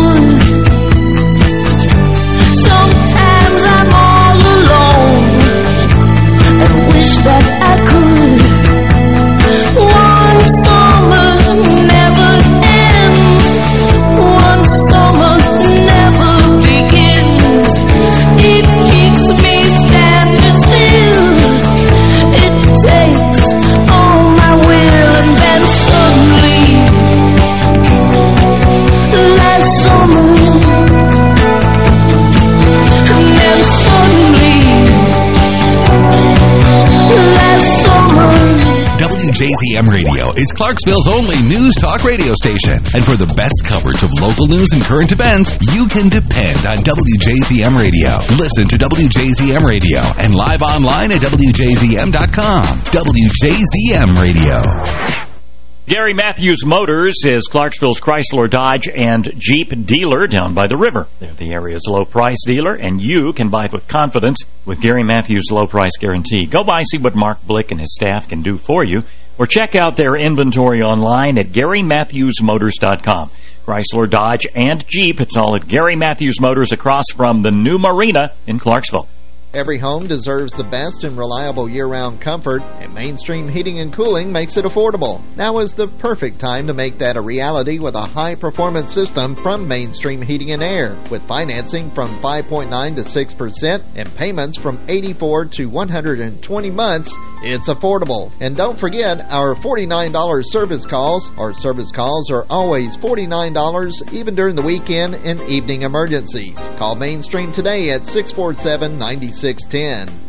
Is Clarksville's only news talk radio station. And for the best coverage of local news and current events, you can depend on WJZM Radio. Listen to WJZM Radio and live online at WJZM.com. WJZM Radio. Gary Matthews Motors is Clarksville's Chrysler, Dodge, and Jeep dealer down by the river. They're the area's low-price dealer, and you can buy with confidence with Gary Matthews' low-price guarantee. Go by, see what Mark Blick and his staff can do for you, or check out their inventory online at GaryMatthewsMotors.com. Chrysler, Dodge, and Jeep, it's all at Gary Matthews Motors across from the new marina in Clarksville. Every home deserves the best and reliable year-round comfort, and Mainstream Heating and Cooling makes it affordable. Now is the perfect time to make that a reality with a high-performance system from Mainstream Heating and Air, with financing from 5.9% to 6% and payments from 84 to 120 months. It's affordable. And don't forget our $49 service calls. Our service calls are always $49 even during the weekend and evening emergencies. Call Mainstream today at 647-9610.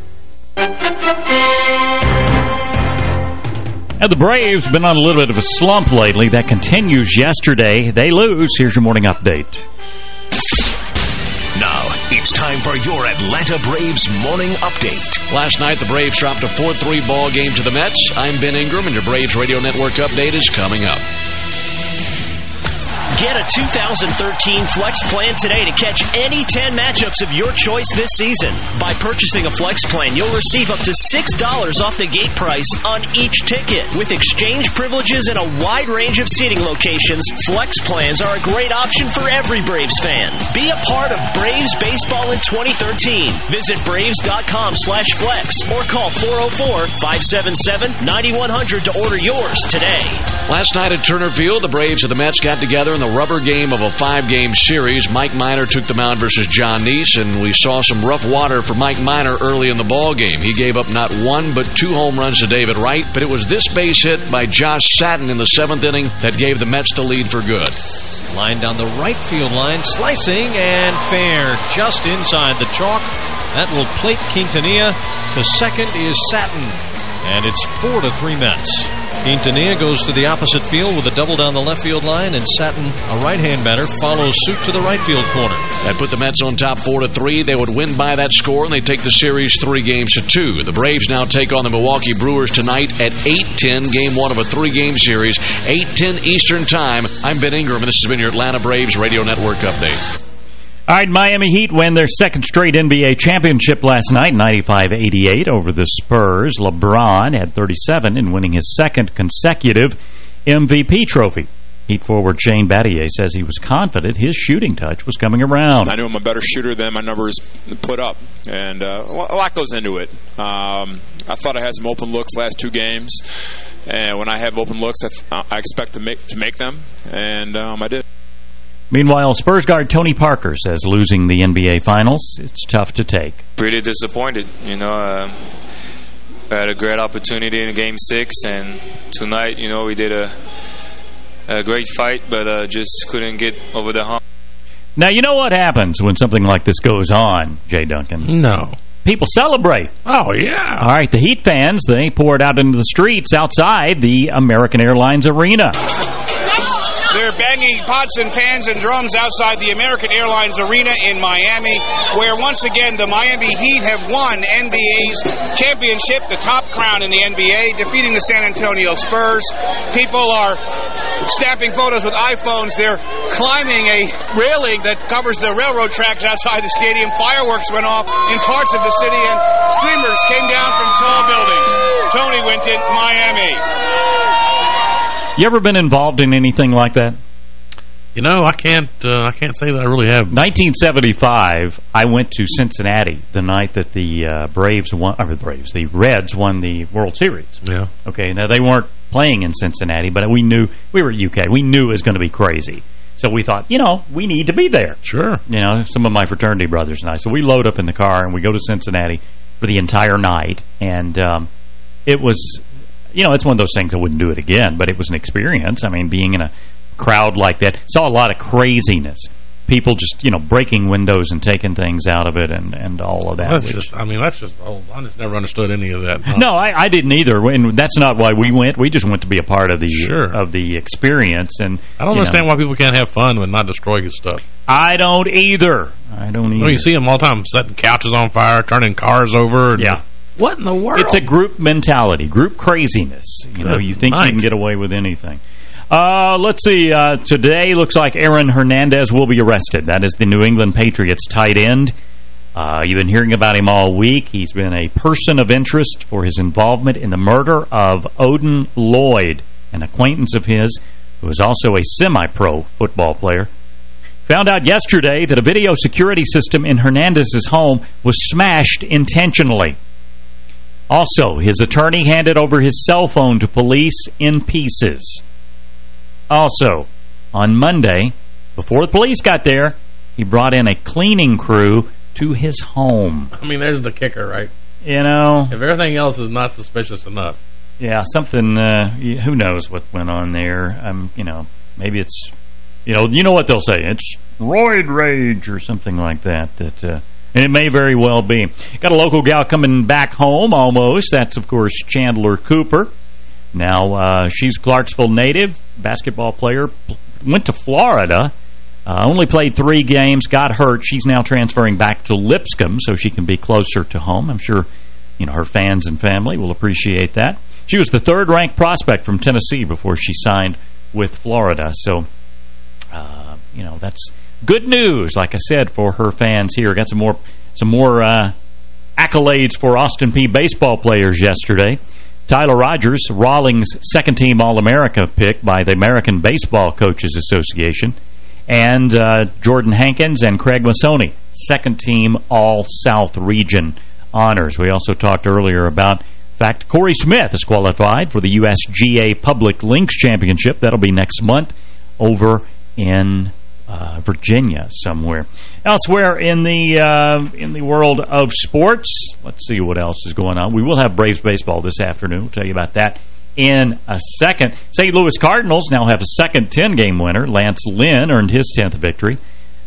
Now, the Braves have been on a little bit of a slump lately. That continues yesterday. They lose. Here's your morning update. Now, it's It's time for your Atlanta Braves morning update. Last night, the Braves dropped a 4-3 ball game to the Mets. I'm Ben Ingram, and your Braves Radio Network update is coming up. Get a 2013 Flex plan today to catch any 10 matchups of your choice this season. By purchasing a Flex plan, you'll receive up to $6 off the gate price on each ticket. With exchange privileges and a wide range of seating locations, Flex plans are a great option for every Braves fan. Be a part of Braves baseball in 2013. Visit Braves.com slash flex or call 404-577-9100 to order yours today. Last night at Turner Field, the Braves and the Mets got together in the rubber game of a five-game series. Mike Minor took the mound versus Jon Niese, and we saw some rough water for Mike Minor early in the ball game. He gave up not one but two home runs to David Wright, but it was this base hit by Josh Satin in the seventh inning that gave the Mets the lead for good. Line down the right field line, slicing and fair, just inside the chalk. That will plate Quintanilla. To second is Satin. And it's four to three Mets. Quintanilla goes to the opposite field with a double down the left field line, and Satin, a right-hand batter, follows suit to the right field corner. That put the Mets on top four to three. They would win by that score, and they take the series three games to two. The Braves now take on the Milwaukee Brewers tonight at 8-10, game one of a three-game series, 8-10 Eastern Time. I'm Ben Ingram, and this has been your Atlanta Braves Radio Network update. All right, Miami Heat win their second straight NBA championship last night, 95-88 over the Spurs. LeBron had 37 in winning his second consecutive MVP trophy. Heat forward Shane Battier says he was confident his shooting touch was coming around. I knew I'm a better shooter than my numbers put up, and uh, a lot goes into it. Um, I thought I had some open looks last two games, and when I have open looks, I, I expect to make to make them, and um, I did. Meanwhile, Spurs guard Tony Parker says losing the NBA Finals, it's tough to take. Pretty disappointed. You know, uh, had a great opportunity in Game 6, and tonight, you know, we did a, a great fight, but uh, just couldn't get over the hump. Now, you know what happens when something like this goes on, Jay Duncan? No. People celebrate. Oh, yeah. All right, the Heat fans, they poured out into the streets outside the American Airlines Arena. They're banging pots and pans and drums outside the American Airlines Arena in Miami, where once again the Miami Heat have won NBA's championship, the top crown in the NBA, defeating the San Antonio Spurs. People are snapping photos with iPhones. They're climbing a railing that covers the railroad tracks outside the stadium. Fireworks went off in parts of the city, and streamers came down from tall buildings. Tony went to Miami. You ever been involved in anything like that? You know, I can't. Uh, I can't say that I really have. 1975, I went to Cincinnati the night that the uh, Braves won, or the Braves, the Reds won the World Series. Yeah. Okay. Now they weren't playing in Cincinnati, but we knew we were at UK. We knew it was going to be crazy. So we thought, you know, we need to be there. Sure. You know, some of my fraternity brothers and I. So we load up in the car and we go to Cincinnati for the entire night, and um, it was you know, it's one of those things I wouldn't do it again, but it was an experience. I mean, being in a crowd like that, saw a lot of craziness. People just, you know, breaking windows and taking things out of it and, and all of that. That's just, I mean, that's just, oh, I just never understood any of that. no, I, I didn't either. And that's not why we went. We just went to be a part of the sure. of the experience. And I don't understand know, why people can't have fun and not destroy stuff. I don't either. I don't either. Well, you see them all the time setting couches on fire, turning cars over. yeah. What in the world? It's a group mentality, group craziness. You know, you think night. you can get away with anything. Uh, let's see. Uh, today looks like Aaron Hernandez will be arrested. That is the New England Patriots tight end. Uh, you've been hearing about him all week. He's been a person of interest for his involvement in the murder of Odin Lloyd, an acquaintance of his who is also a semi-pro football player. Found out yesterday that a video security system in Hernandez's home was smashed intentionally. Also, his attorney handed over his cell phone to police in pieces. Also, on Monday, before the police got there, he brought in a cleaning crew to his home. I mean, there's the kicker, right? You know? If everything else is not suspicious enough. Yeah, something, uh, who knows what went on there. Um, you know, maybe it's, you know, you know what they'll say. It's roid rage or something like that, that... Uh, and it may very well be. Got a local gal coming back home almost. That's, of course, Chandler Cooper. Now, uh, she's Clarksville native, basketball player, went to Florida, Uh, only played three games, got hurt. She's now transferring back to Lipscomb so she can be closer to home. I'm sure you know her fans and family will appreciate that. She was the third-ranked prospect from Tennessee before she signed with Florida. So, uh, you know, that's good news, like I said, for her fans here. Got some more some more uh, accolades for Austin Peay baseball players yesterday. Tyler Rogers, Rawlings second-team All-America pick by the American Baseball Coaches Association. And uh, Jordan Hankins and Craig Massoni, second-team All-South Region honors. We also talked earlier about the fact Corey Smith is qualified for the USGA Public Links Championship. That'll be next month over in uh, Virginia somewhere. Elsewhere in the uh, in the world of sports, let's see what else is going on. We will have Braves baseball this afternoon. We'll tell you about that in a second. St. Louis Cardinals now have a second 10-game winner. Lance Lynn earned his 10th victory,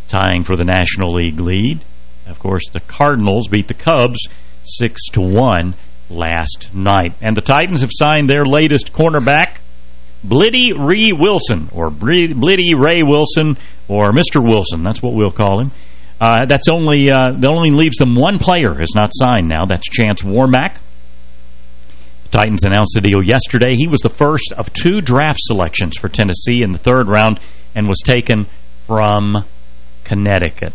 tying for the National League lead. Of course, the Cardinals beat the Cubs 6 to one last night. And the Titans have signed their latest cornerback, Blidi Ree Wilson, or Blidi Ray Wilson, or Mr. Wilson. That's what we'll call him. Uh, that's only uh, that only leaves them one player has not signed now. That's Chance Warmack. The Titans announced the deal yesterday. He was the first of two draft selections for Tennessee in the third round and was taken from Connecticut.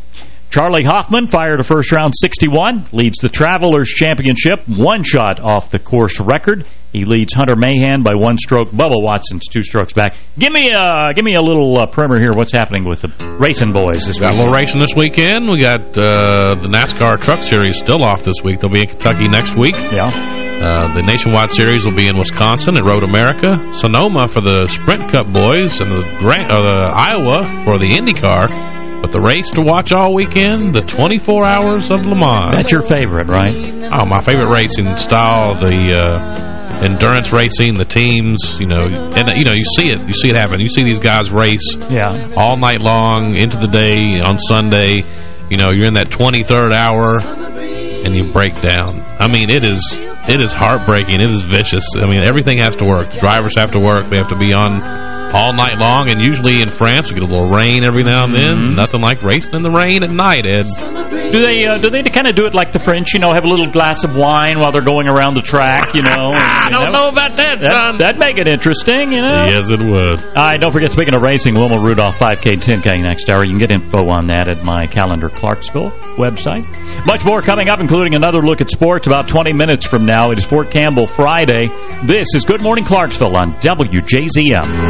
Charley Hoffman fired a first-round 61, leads the Travelers Championship, one shot off the course record. He leads Hunter Mahan by one stroke. Bubba Watson's two strokes back. Give me a give me a little uh, primer here. What's happening with the racing boys this got week? a little racing this weekend. We got uh, the NASCAR Truck Series still off this week. They'll be in Kentucky next week. Yeah. Uh, the Nationwide Series will be in Wisconsin at Road America. Sonoma for the Sprint Cup boys and the, Grant, uh, the Iowa for the IndyCar. But the race to watch all weekend, the 24 hours of Le Mans. That's your favorite, right? Oh, my favorite racing style, the uh, endurance racing, the teams, you know, and you know, you see it, you see it happen. You see these guys race yeah. all night long into the day on Sunday. You know, you're in that 23rd hour and you break down. I mean, it is it is heartbreaking. It is vicious. I mean, everything has to work. Drivers have to work. They have to be on all night long, and usually in France we get a little rain every now and then. Mm -hmm. Nothing like racing in the rain at night, Ed. Do they uh, do they kind of do it like the French, you know, have a little glass of wine while they're going around the track, you know? [laughs] I don't know about that, son. That'd make it interesting, you know? Yes, it would. All right, don't forget, speaking of racing, Wilma Rudolph 5K, 10K next hour. You can get info on that at my Calendar Clarksville website. Much more coming up, including another look at sports about 20 minutes from now. It is Fort Campbell Friday. This is Good Morning Clarksville on WJZM.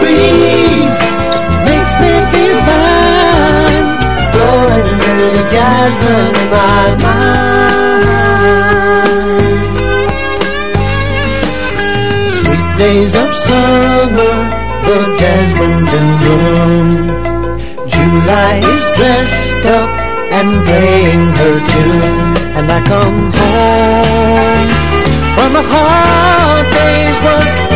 Breeze makes me feel fine, blowing through the jasmine in my mind. Sweet days of summer, the jasmine's in bloom. July is dressed up and playing her tune, and I come home from a hard day's work,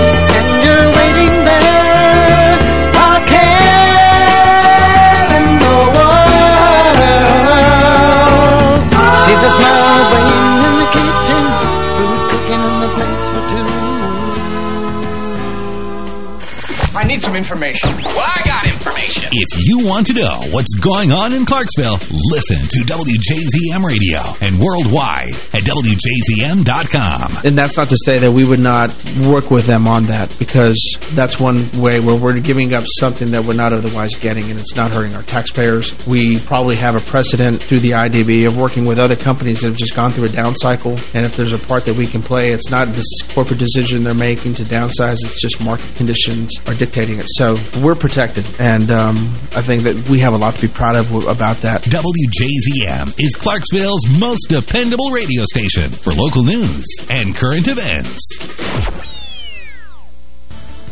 need some information. Well, I got information. If you want to know what's going on in Clarksville, listen to WJZM Radio and worldwide at WJZM.com. And that's not to say that we would not work with them on that because that's one way where we're giving up something that we're not otherwise getting and it's not hurting our taxpayers. We probably have a precedent through the IDB of working with other companies that have just gone through a down cycle and if there's a part that we can play, it's not this corporate decision they're making to downsize, it's just market conditions are dictating it. So we're protected and um, I think that we have a lot to be proud of about that. WJZM is Clarksville's most dependable radio station for local news and current events.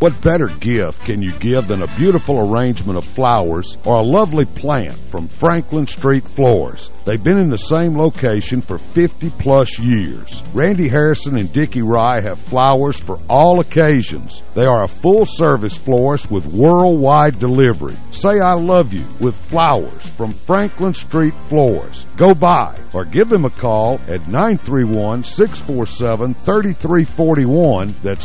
What better gift can you give than a beautiful arrangement of flowers or a lovely plant from Franklin Street Florist? They've been in the same location for 50-plus years. Randy Harrison and Dickie Rye have flowers for all occasions. They are a full-service florist with worldwide delivery. Say I love you with flowers from Franklin Street Florist. Go by or give them a call at 931-647-3341. That's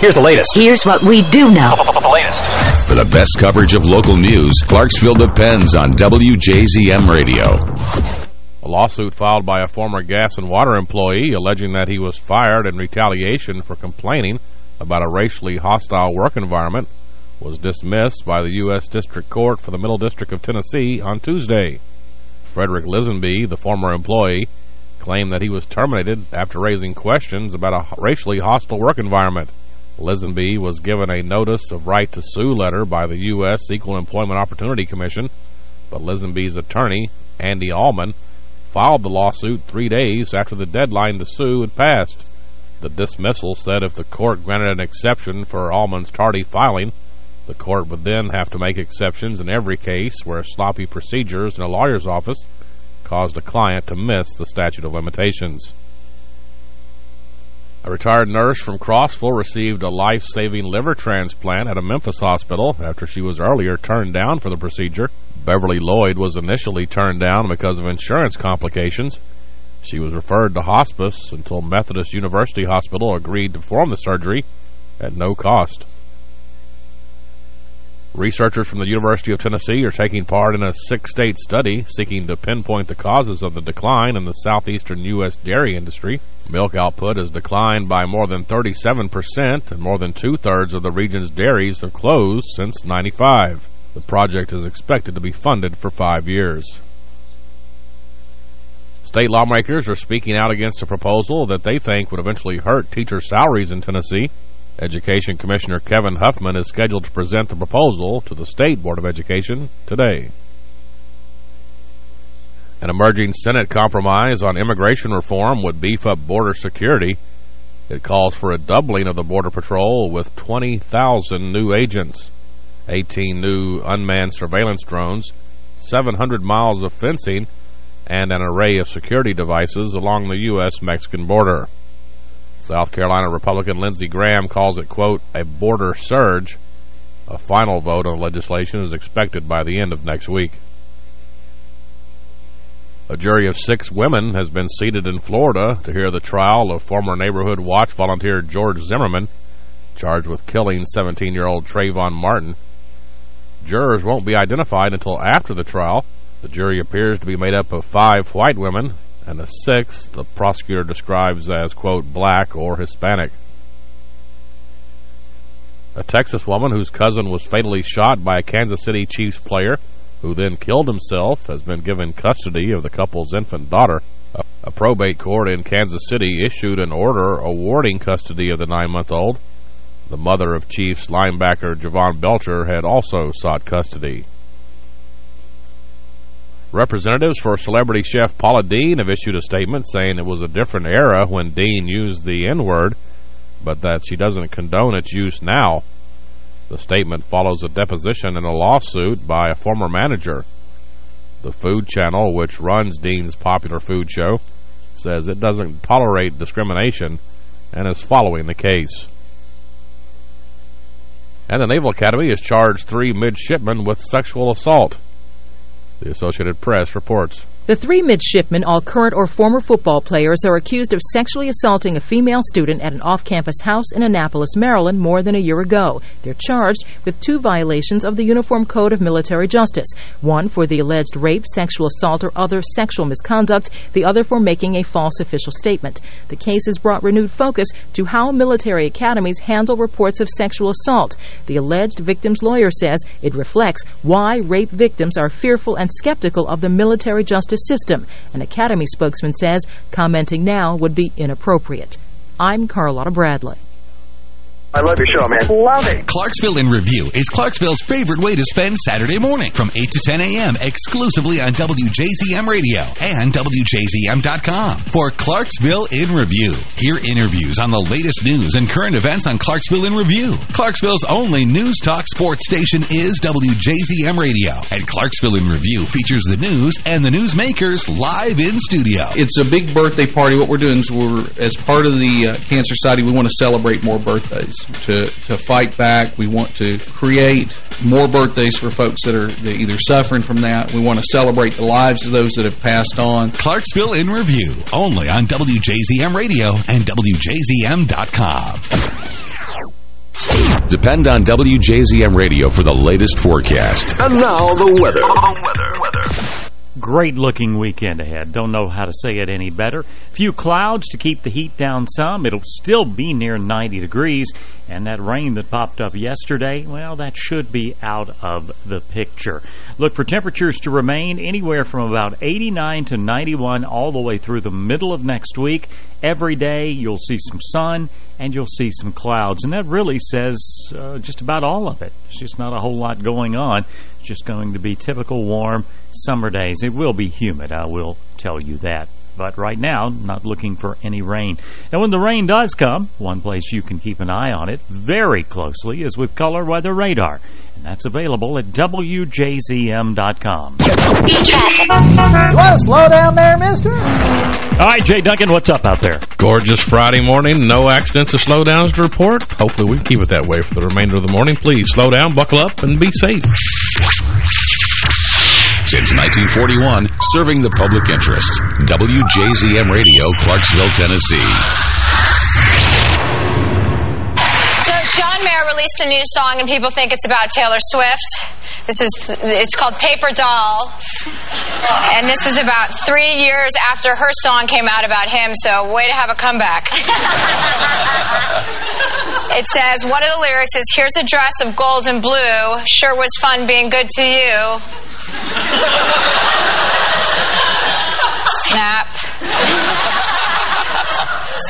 Here's the latest. Here's what we do know. The latest. For the best coverage of local news, Clarksville depends on WJZM Radio. A lawsuit filed by a former gas and water employee alleging that he was fired in retaliation for complaining about a racially hostile work environment was dismissed by the U.S. District Court for the Middle District of Tennessee on Tuesday. Frederick Lisenby, the former employee, claimed that he was terminated after raising questions about a racially hostile work environment. Lisenby was given a notice of right to sue letter by the U.S. Equal Employment Opportunity Commission, but Lisenby's attorney, Andy Allman, filed the lawsuit three days after the deadline to sue had passed. The dismissal said if the court granted an exception for Allman's tardy filing, the court would then have to make exceptions in every case where sloppy procedures in a lawyer's office caused a client to miss the statute of limitations. A retired nurse from Crossville received a life-saving liver transplant at a Memphis hospital after she was earlier turned down for the procedure. Beverly Lloyd was initially turned down because of insurance complications. She was referred to hospice until Methodist University Hospital agreed to perform the surgery at no cost. Researchers from the University of Tennessee are taking part in a six-state study seeking to pinpoint the causes of the decline in the southeastern U.S. dairy industry. Milk output has declined by more than 37%, and more than two-thirds of the region's dairies have closed since 95. The project is expected to be funded for five years. State lawmakers are speaking out against a proposal that they think would eventually hurt teacher salaries in Tennessee. Education Commissioner Kevin Huffman is scheduled to present the proposal to the State Board of Education today. An emerging Senate compromise on immigration reform would beef up border security. It calls for a doubling of the Border Patrol with 20,000 new agents, 18 new unmanned surveillance drones, 700 miles of fencing, and an array of security devices along the U.S.-Mexican border. South Carolina Republican Lindsey Graham calls it, quote, a border surge. A final vote on legislation is expected by the end of next week. A jury of six women has been seated in Florida to hear the trial of former Neighborhood Watch volunteer George Zimmerman, charged with killing 17-year-old Trayvon Martin. Jurors won't be identified until after the trial. The jury appears to be made up of five white women and a sixth the prosecutor describes as, quote, black or Hispanic. A Texas woman whose cousin was fatally shot by a Kansas City Chiefs player who then killed himself, has been given custody of the couple's infant daughter. A, probate court in Kansas City issued an order awarding custody of the nine-month-old. The mother of Chiefs linebacker Javon Belcher had also sought custody. Representatives for celebrity chef Paula Deen have issued a statement saying it was a different era when Deen used the N-word, but that she doesn't condone its use now. The statement follows a deposition in a lawsuit by a former manager. The Food Channel, which runs Deen's popular food show, says it doesn't tolerate discrimination and is following the case. And the Naval Academy has charged three midshipmen with sexual assault. The Associated Press reports. The three midshipmen, all current or former football players, are accused of sexually assaulting a female student at an off-campus house in Annapolis, Maryland more than a year ago. They're charged with two violations of the Uniform Code of Military Justice, one for the alleged rape, sexual assault, or other sexual misconduct, the other for making a false official statement. The case has brought renewed focus to how military academies handle reports of sexual assault. The alleged victim's lawyer says it reflects why rape victims are fearful and skeptical of the military justice justice system. An Academy spokesman says commenting now would be inappropriate. I'm Carlotta Bradley. I love your show, man. Love it. Clarksville in Review is Clarksville's favorite way to spend Saturday morning from 8 to 10 a.m. exclusively on WJZM Radio and WJZM.com for Clarksville in Review. Hear interviews on the latest news and current events on Clarksville in Review. Clarksville's only news talk sports station is WJZM Radio, and Clarksville in Review features the news and the newsmakers live in studio. It's a big birthday party. What we're doing is we're, as part of the uh, Cancer Society, we want to celebrate more birthdays to, to fight back. We want to create more birthdays for folks that are either suffering from that. We want to celebrate the lives of those that have passed on. Clarksville in Review, only on WJZM Radio and WJZM.com. Depend on WJZM Radio for the latest forecast. And now the weather. weather. weather great looking weekend ahead. Don't know how to say it any better. Few clouds to keep the heat down some. It'll still be near 90 degrees. And that rain that popped up yesterday, well, that should be out of the picture. Look for temperatures to remain anywhere from about 89 to 91 all the way through the middle of next week. Every day you'll see some sun and you'll see some clouds. And that really says uh, just about all of it. It's just not a whole lot going on. Just going to be typical warm summer days. It will be humid, I will tell you that. But right now, not looking for any rain. And when the rain does come, one place you can keep an eye on it very closely is with Color Weather Radar. And that's available at WJZM.com. You want to slow down there, mister? All right, Jay Duncan, what's up out there? Gorgeous Friday morning. No accidents or slowdowns to report. Hopefully we keep it that way for the remainder of the morning. Please slow down, buckle up, and be safe. Since 1941, serving the public interest. WJZM Radio, Clarksville, Tennessee. Released a new song, and people think it's about Taylor Swift. This is it's called Paper Doll, and this is about three years after her song came out about him. So way to have a comeback. [laughs] it says one of the lyrics is, "Here's a dress of gold and blue. Sure was fun being good to you." [laughs] Snap.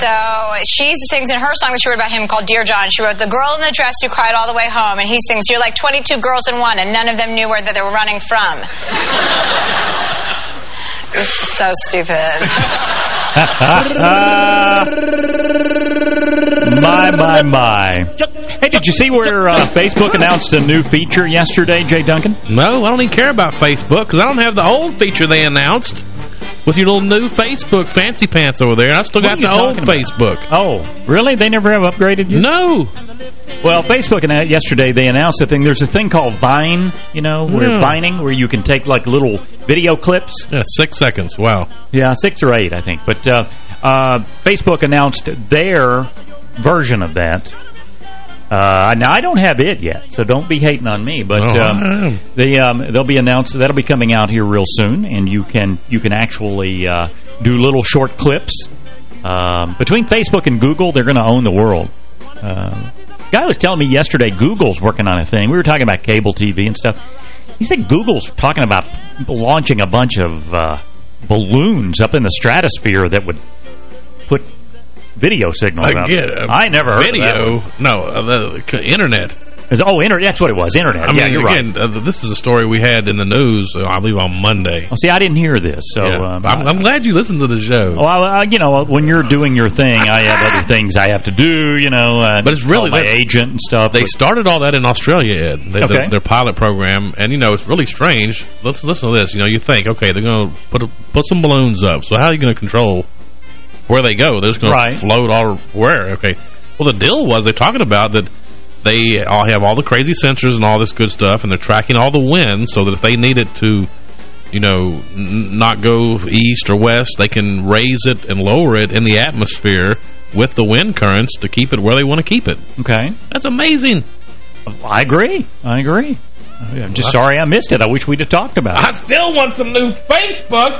So she sings in her song that she wrote about him called Dear John. She wrote, The girl in the dress who cried all the way home. And he sings, You're like 22 girls in one, and none of them knew where they were running from. This is so stupid. [laughs] my, my, my. Hey, did you see where uh, Facebook announced a new feature yesterday, Jay Duncan? No, I don't even care about Facebook because I don't have the old feature they announced with your little new Facebook fancy pants over there. I still What got the old about? Facebook. Oh, really? They never have upgraded you? No. Well, Facebook and yesterday they announced a thing. There's a thing called Vine, you know, where Yeah. Vining, where you can take like little video clips. Yeah, six seconds. Wow. Yeah, six or eight, I think. But uh, uh, Facebook announced their version of that. Uh, now I don't have it yet, so don't be hating on me. But Oh, um, am. they um, they'll be announced. That'll be coming out here real soon, and you can you can actually uh, do little short clips. Um, between Facebook and Google, they're going to own the world. Uh, guy was telling me yesterday Google's working on a thing. We were talking about cable TV and stuff. He said Google's talking about launching a bunch of uh, balloons up in the stratosphere that would put video signals I out. get it. I never heard Video. No, uh, the, internet. Is- Oh, internet. That's what it was. Internet. I yeah, you're again, right. uh, this is a story we had in the news, uh, I believe, on Monday. Well, see, I didn't hear this, so Yeah. um, I'm, I'm glad you listened to the show. Well, I, you know, when you're doing your thing, I have other [laughs] things I have to do, you know. Uh, But it's really my agent and stuff. They but- started all that in Australia, Ed. They, Okay. their, their pilot program, and you know it's really strange. Let's listen to this. You know, you think, okay, they're going to put a, put some balloons up. So how are you going to control where they go? They're just going Right. to float all where? Okay. Well, the deal was they're talking about that they all have all the crazy sensors and all this good stuff, and they're tracking all the wind so that if they need it to, you know, n not go east or west, they can raise it and lower it in the atmosphere with the wind currents to keep it where they want to keep it. Okay. That's amazing. I agree. I agree. I'm just sorry I missed it. I wish we'd have talked about it. I still want some new Facebook.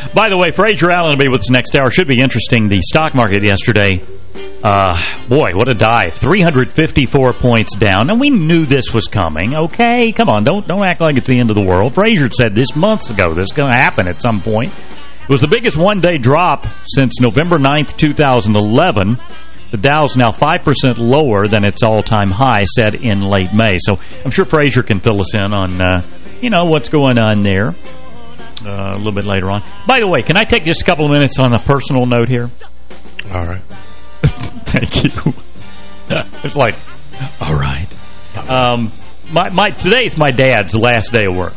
[laughs] By the way, Fraser Allen will be with us next hour. Should be interesting. The stock market yesterday, uh, boy, what a dive. 354 points down. And we knew this was coming. Okay, come on. Don't don't act like it's the end of the world. Fraser said this months ago. This is going to happen at some point. It was the biggest one-day drop since November 9th, 2011. The Dow's now 5% lower than its all-time high set in late May. So I'm sure Frazier can fill us in on, uh, you know, what's going on there uh, a little bit later on. By the way, can I take just a couple of minutes on a personal note here? All right. [laughs] Thank you. [laughs] it's like, all right. Um, my, my Today's my dad's last day of work.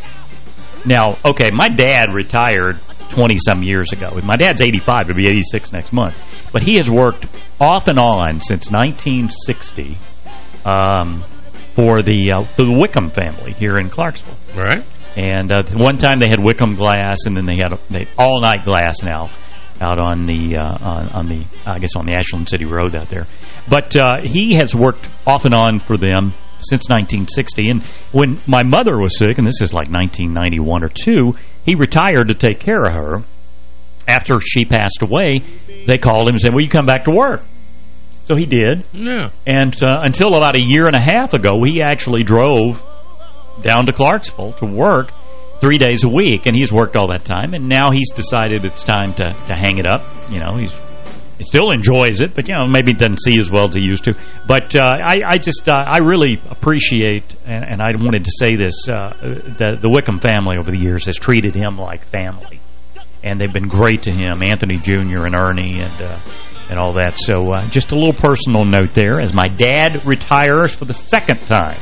Now, okay, my dad retired 20-some years ago. My dad's 85. He'll be 86 next month. But he has worked off and on since 1960 um, for the, uh, the Wickham family here in Clarksville. Right. And uh, one time they had Wickham glass, and then they had a, they all night glass now out on the uh, on, on the I guess on the Ashland City Road out there. But uh, he has worked off and on for them since 1960. And when my mother was sick, and this is like 1991 or two, he retired to take care of her. After she passed away, they called him and said, "Will you come back to work?" So he did. Yeah. And uh, until about a year and a half ago, he actually drove down to Clarksville to work three days a week, and he's worked all that time, and now he's decided it's time to, to hang it up. You know, he's he still enjoys it, but, you know, maybe doesn't see as well as he used to. But uh, I, I just, uh, I really appreciate, and, and I wanted to say this, uh, the, the Wickham family over the years has treated him like family. And they've been great to him, Anthony Jr. and Ernie and uh, and all that. So uh, just a little personal note there as my dad retires for the second time.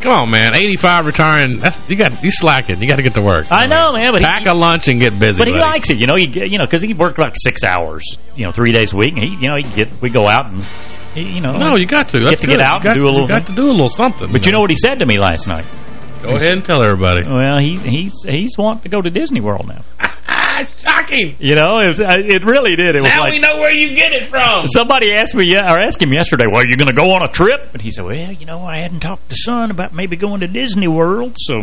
Come on, man. 85 retiring. That's you got you slacking. You got to get to work. I know, man. But Pack a lunch and get busy. But he likes it, you know. He, you know, because he worked about six hours, you know, three days a week. And he, you know, he get we go out and, he, you know, No, you got to. That's get to good. get out got- and do a little. You got to do a little something. But you know what he said to me last night? Go ahead and tell everybody. Well, he he's he's wanting to go to Disney World now. [laughs] Ah, shocking. You know, it, was, it really did. It was Now like we know where you get it from. Somebody asked me, yeah, or asked him yesterday, well, are you're going to go on a trip? And he said, well, you know, I hadn't talked to Son about maybe going to Disney World. So,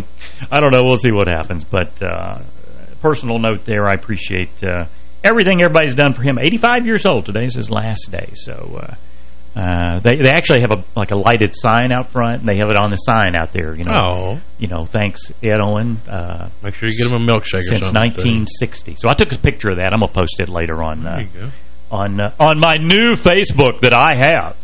I don't know. We'll see what happens. But uh, personal note there, I appreciate uh, everything everybody's done for him. 85 years old. Today's his last day. So, uh, uh, they they actually have a like a lighted sign out front, and they have it on the sign out there. You know, Oh. you know, thanks Ed Owen. Uh, Make sure you get him a milkshake or since something, 1960. So I took a picture of that. I'm gonna post it later on uh, on uh, on my new Facebook that I have.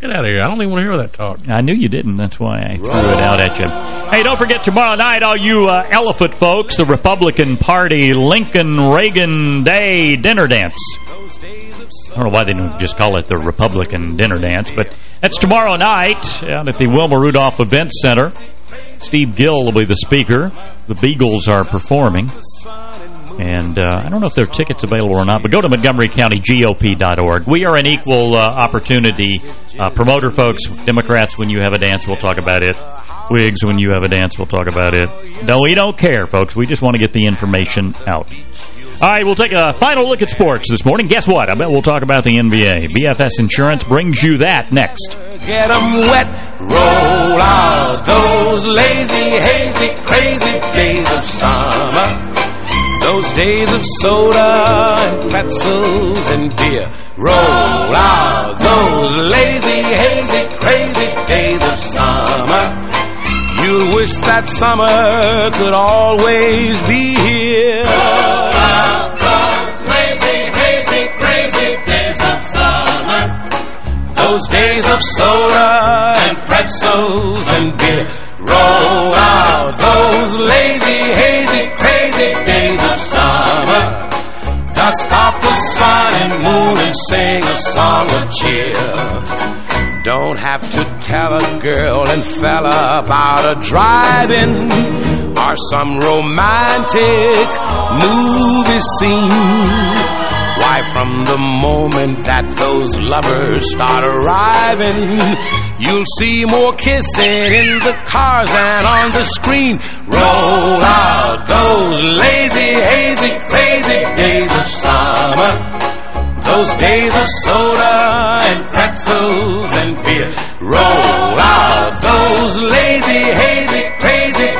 Get out of here. I don't even want to hear that talk. I knew you didn't. That's why I threw it out at you. Hey, don't forget tomorrow night, all you uh, elephant folks, the Republican Party Lincoln Reagan Day dinner dance. I don't know why they didn't just call it the Republican dinner dance, but that's tomorrow night out at the Wilma Rudolph Event Center. Steve Gill will be the speaker. The Beagles are performing. And uh, I don't know if there are tickets available or not, but go to MontgomeryCountyGOP.org. We are an equal uh, opportunity uh, promoter, folks. Democrats, when you have a dance, we'll talk about it. Whigs, when you have a dance, we'll talk about it. No, we don't care, folks. We just want to get the information out. All right, we'll take a final look at sports this morning. Guess what? I bet we'll talk about the NBA. BFS Insurance brings you that next. Get them wet, roll out those lazy, hazy, crazy days of summer. Those days of soda and pretzels and beer. Roll out those lazy, hazy, crazy days of summer. You'll wish that summer could always be here. Roll out those lazy, hazy, crazy days of summer. Those days of soda and pretzels and beer. Roll out those lazy, hazy, crazy days of summer. Dust off the sun and moon and sing a song of cheer. Don't have to tell a girl and fella about a drive-in or some romantic movie scene. Why, from the moment that those lovers start arriving, you'll see more kissing in the cars than on the screen. Roll out those lazy, hazy, crazy days of summer. Those days of soda and pretzels and beer. Roll out those lazy, hazy, crazy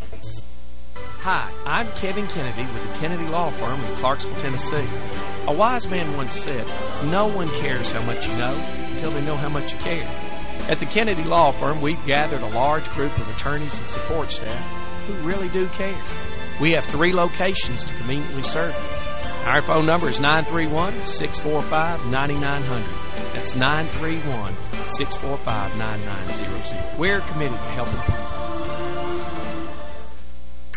Hi, I'm Kevin Kennedy with the Kennedy Law Firm in Clarksville, Tennessee. A wise man once said, no one cares how much you know until they know how much you care. At the Kennedy Law Firm, we've gathered a large group of attorneys and support staff who really do care. We have three locations to conveniently serve you. Our phone number is 931-645-9900. That's 931-645-9900. We're committed to helping people.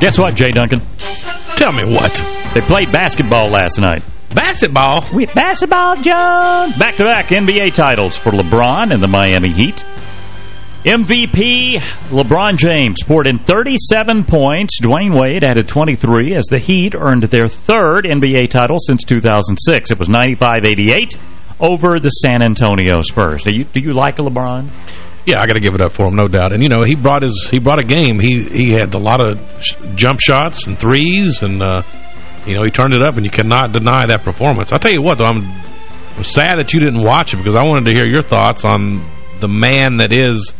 Guess what, Jay Duncan? Tell me what. They played basketball last night. Basketball? With basketball, John. Back-to-back -back NBA titles for LeBron and the Miami Heat. MVP LeBron James poured in 37 points. Dwyane Wade added 23 as the Heat earned their third NBA title since 2006. It was 95-88 over the San Antonio Spurs. Do you, do you like LeBron? Yeah, I got to give it up for him, no doubt. And you know, he brought his he brought a game. He he had a lot of sh jump shots and threes, and uh, You know, he turned it up, and you cannot deny that performance. I'll tell you what, though, I'm sad that you didn't watch it because I wanted to hear your thoughts on the man that is,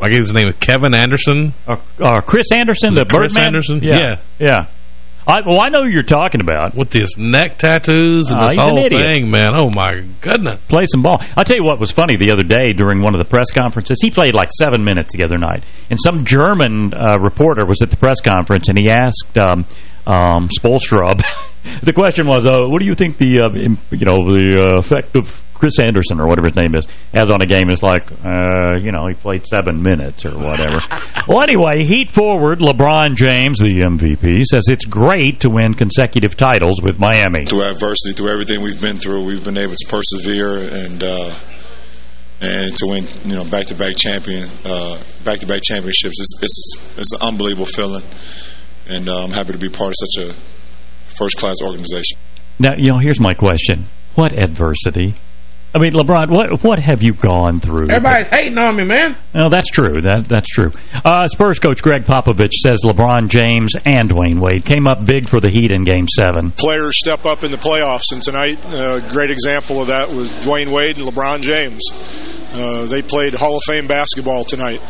I guess his name is Kevin Anderson. Uh, uh, Chris Andersen, the Chris Birdman? Andersen? Yeah. Yeah. Yeah. I, well, I know who you're talking about. With his neck tattoos and Uh, this he's an whole thing, man. Oh, my goodness. Play some ball. I'll tell you what was funny the other day during one of the press conferences. He played like seven minutes the other night. And some German uh, reporter was at the press conference, and he asked um, um, Spoelstra [laughs] the question was, uh, what do you think the, uh, you know, the uh, effect of Chris Andersen or whatever his name is has on a game is like, uh, you know, he played seven minutes or whatever. [laughs] well, anyway, heat forward, LeBron James, the MVP, says it's great to win consecutive titles with Miami. through adversity, through everything we've been through, we've been able to persevere and uh, and to win, you know, back-to-back champion, uh, back-to-back championships. It's, it's it's an unbelievable feeling, and uh, I'm happy to be part of such a first-class organization. Now, you know, here's my question. What adversity? I mean, LeBron, what what have you gone through? Everybody's hating on me, man. No, that's true. That That's true. Uh, Spurs coach Gregg Popovich says LeBron James and Dwyane Wade came up big for the Heat in Game 7. players step up in the playoffs. And tonight, a great example of that was Dwyane Wade and LeBron James. Uh, they played Hall of Fame basketball tonight.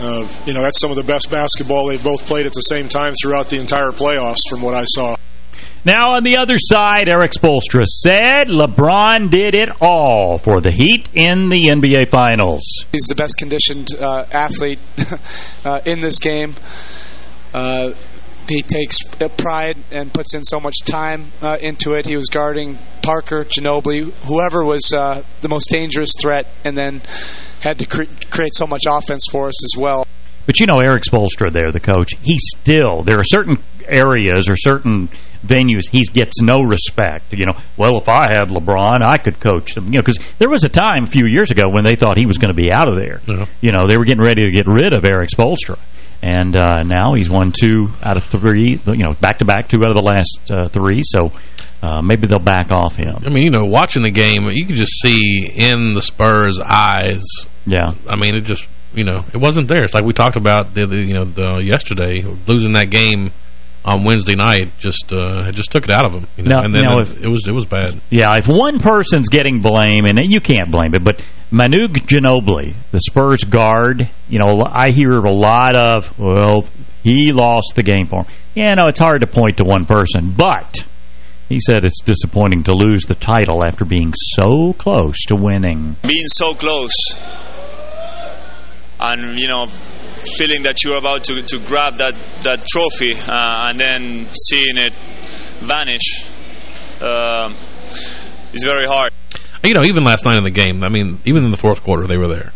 Uh, you know, that's some of the best basketball they've both played at the same time throughout the entire playoffs, from what I saw. Now, on the other side, Eric Spoelstra said LeBron did it all for the Heat in the NBA Finals. He's the best conditioned uh, athlete [laughs] uh, in this game. Uh, he takes pride and puts in so much time uh, into it. He was guarding Parker, Ginobili, whoever was uh, the most dangerous threat, and then had to cre create so much offense for us as well. But you know Eric Spoelstra there, the coach, he still, there are certain areas or certain venues he gets no respect. You know, well, if I had LeBron, I could coach them. You know, because there was a time a few years ago when they thought he was going to be out of there. You know, they were getting ready to get rid of Eric Spoelstra. And uh, now he's won two out of three, you know, back-to-back, two out of the last uh, three. So uh, maybe they'll back off him. I mean, you know, watching the game, you could just see in the Spurs' eyes. Yeah. I mean, it just, you know, it wasn't there. It's like we talked about, the, the you know, the, yesterday, losing that game on Wednesday night just uh, it just took it out of him. You know? Now- and then now it, if- it was it was bad. Yeah, if one person's getting blame, and you can't blame it, but Manu Ginobili, the Spurs guard, you know, I hear a lot of, well, he lost the game for him. Yeah, no, it's hard to point to one person, but he said it's disappointing to lose the title after being so close to winning. being so close and you know feeling that you're about to, to grab that, that trophy uh, and then seeing it vanish uh, is very hard You know, even last night in the game, I mean, even in the fourth quarter, they were there.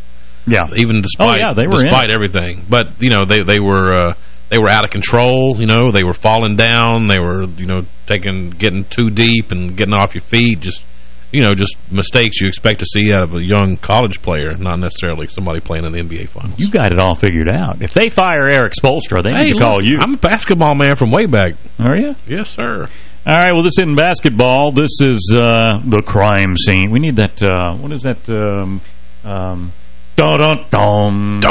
Yeah. Even despite Oh, yeah, they were despite everything. But, you know, they they were uh, they were out of control, you know, they were falling down, they were, you know, taking getting too deep and getting off your feet, just you know, just mistakes you expect to see out of a young college player, not necessarily somebody playing in the NBA finals. You got it all figured out. If they fire Eric Spoelstra, they Hey, need to call look, you. I'm a basketball man from way back. Are you? Yes, sir. All right, well, this isn't basketball. This is uh, the crime scene. We need that, uh, what is that? Um, um, dun-dun-dun.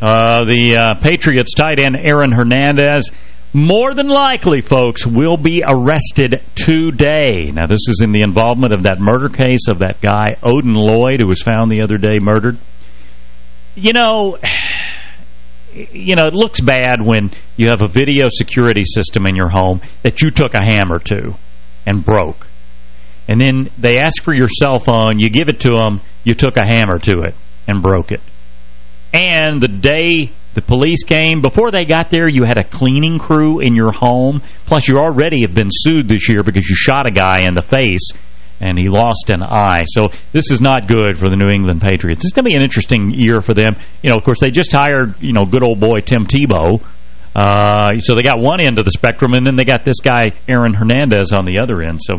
Uh, the uh, Patriots tight end Aaron Hernandez, more than likely, folks, will be arrested today. Now, this is in the involvement of that murder case of that guy, Odin Lloyd, who was found the other day murdered. You know, [sighs] you know, it looks bad when you have a video security system in your home that you took a hammer to and broke. And then they ask for your cell phone, you give it to them, you took a hammer to it and broke it. And the day the police came, before they got there, you had a cleaning crew in your home. Plus, you already have been sued this year because you shot a guy in the face and he lost an eye. So this is not good for the New England Patriots. It's going to be an interesting year for them. You know, of course, they just hired, you know, good old boy Tim Tebow. Uh, so they got one end of the spectrum, and then they got this guy, Aaron Hernandez, on the other end. So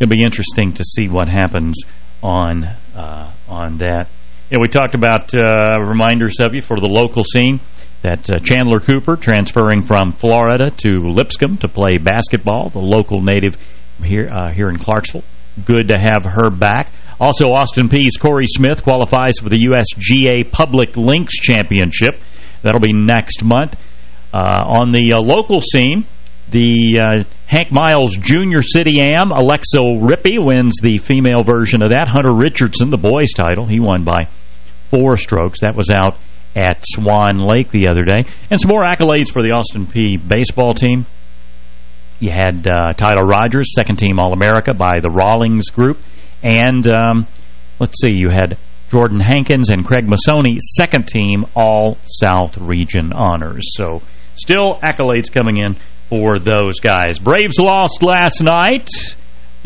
it'll be interesting to see what happens on uh, on that. Yeah, we talked about uh, reminders of you for the local scene that uh, Chandler Cooper transferring from Florida to Lipscomb to play basketball, the local native here uh, here in Clarksville. Good to have her back. Also, Austin Peay's Corey Smith qualifies for the USGA Public Links Championship. That'll be next month. Uh, on the uh, local scene, The uh, Hank Miles Junior City Am, Alexa Rippey wins the female version of that. Hunter Richardson, the boys title, he won by four strokes. That was out at Swan Lake the other day. And some more accolades for the Austin Peay baseball team. You had uh, Tyler Rogers, second-team All-America by the Rawlings Group. And, um, let's see, you had Jordan Hankins and Craig Masoni, second-team All-South Region honors. So still accolades coming in for those guys. Braves lost last night.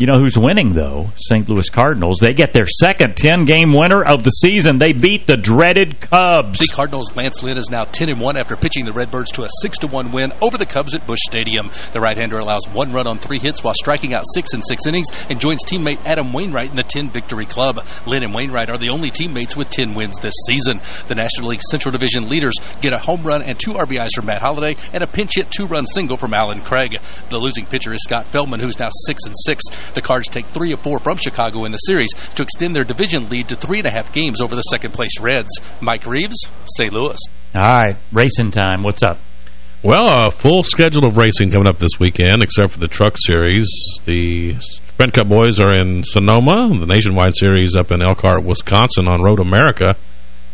You know who's winning, though? St. Louis Cardinals. They get their second 10-game winner of the season. They beat the dreaded Cubs. The Cardinals' Lance Lynn is now 10-1 after pitching the Redbirds to a 6-1 win over the Cubs at Busch Stadium. The right-hander allows one run on three hits while striking out six in six innings and joins teammate Adam Wainwright in the 10-victory club. Lynn and Wainwright are the only teammates with 10 wins this season. The National League Central Division leaders get a home run and two RBIs from Matt Holliday and a pinch hit two-run single from Allen Craig. The losing pitcher is Scott Feldman, who's now 6 and six. The Cards take three of four from Chicago in the series to extend their division lead to three and a half games over the second-place Reds. Mike Reeves, St. Louis. All right, racing time. What's up? Well, a full schedule of racing coming up this weekend, except for the Truck Series. The Sprint Cup boys are in Sonoma, the Nationwide Series up in Elkhart, Wisconsin on Road America.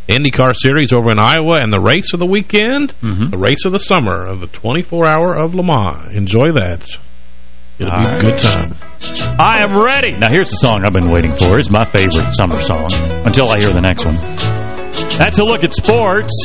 IndyCar Series over in Iowa, and the race of the weekend, Mm -hmm. the race of the summer of the 24-hour of Le Mans. Enjoy that. It'll All be right. a good time. I am ready. Now, here's the song I've been waiting for. It's my favorite summer song until I hear the next one. That's a look at sports.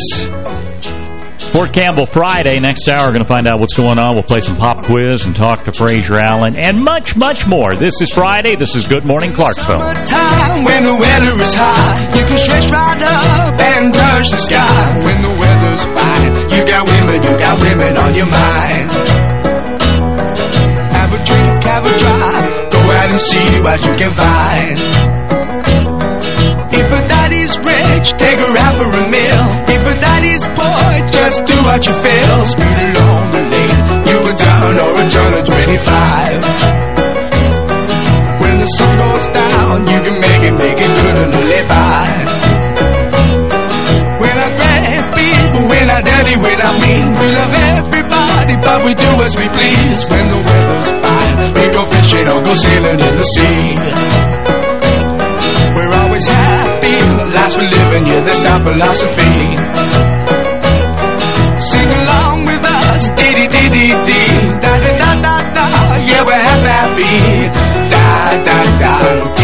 Fort Campbell Friday. Next hour, we're going to find out what's going on. We'll play some pop quiz and talk to Fraser Allen and much, much more. This is Friday. This is Good Morning Clarksville. time when the weather is high. You can stretch right up and touch the sky. When the weather's fine, you got women, you got women on your mind. Have a drive, go out and see what you can find. If a daddy's rich, take her out for a meal. If a daddy's poor, just do what you feel. Speed along the lane, you a down or a turn of 25. When the sun goes down, you can make it, make it good and live by. When I grab people, when I daddy, when I mean, we love we do as we please. When the weather's fine, we go fishing or go sailing in the sea. We're always happy, last we're living, yeah, that's our philosophy. Sing along with us, dee dee dee dee dee, da da da da da, yeah, we're happy, happy. Da da da,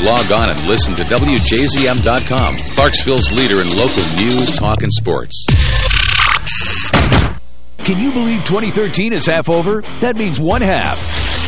Log on and listen to WJZM.com, Clarksville's leader in local news, talk, and sports. Can you believe 2013 is half over? That means one half,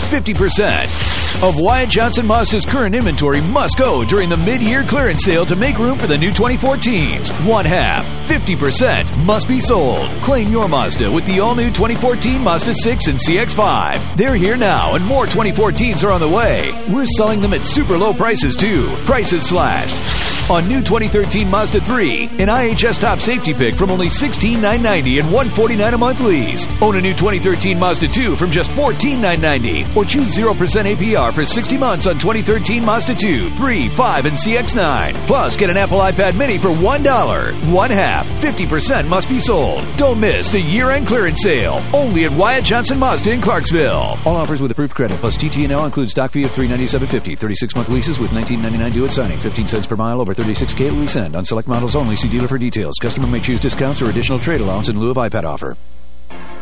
50%, of Wyatt Johnson Mazda's current inventory must go during the mid-year clearance sale to make room for the new 2014s. One half, 50%, must be sold. Claim your Mazda with the all-new 2014 Mazda 6 and CX-5. They're here now, and more 2014s are on the way. We're selling them at super low prices, too. Prices slashed. On new 2013 Mazda 3, an IHS top safety pick from only 16,990 and 149 a month lease. Own a new 2013 Mazda 2 from just 14,990 or choose 0% APR for 60 months on 2013 Mazda 2, 3, 5, and CX-9. Plus, get an Apple iPad mini for $1. One half, 50% must be sold. Don't miss the year-end clearance sale. Only at Wyatt Johnson Mazda in Clarksville. All offers with approved credit plus TTNL includes stock fee of $397.50. 36-month leases with $19.99 due at signing. 15 cents per mile over 36K at lease end. On select models only. See dealer for details. Customer may choose discounts or additional trade allowance in lieu of iPad offer.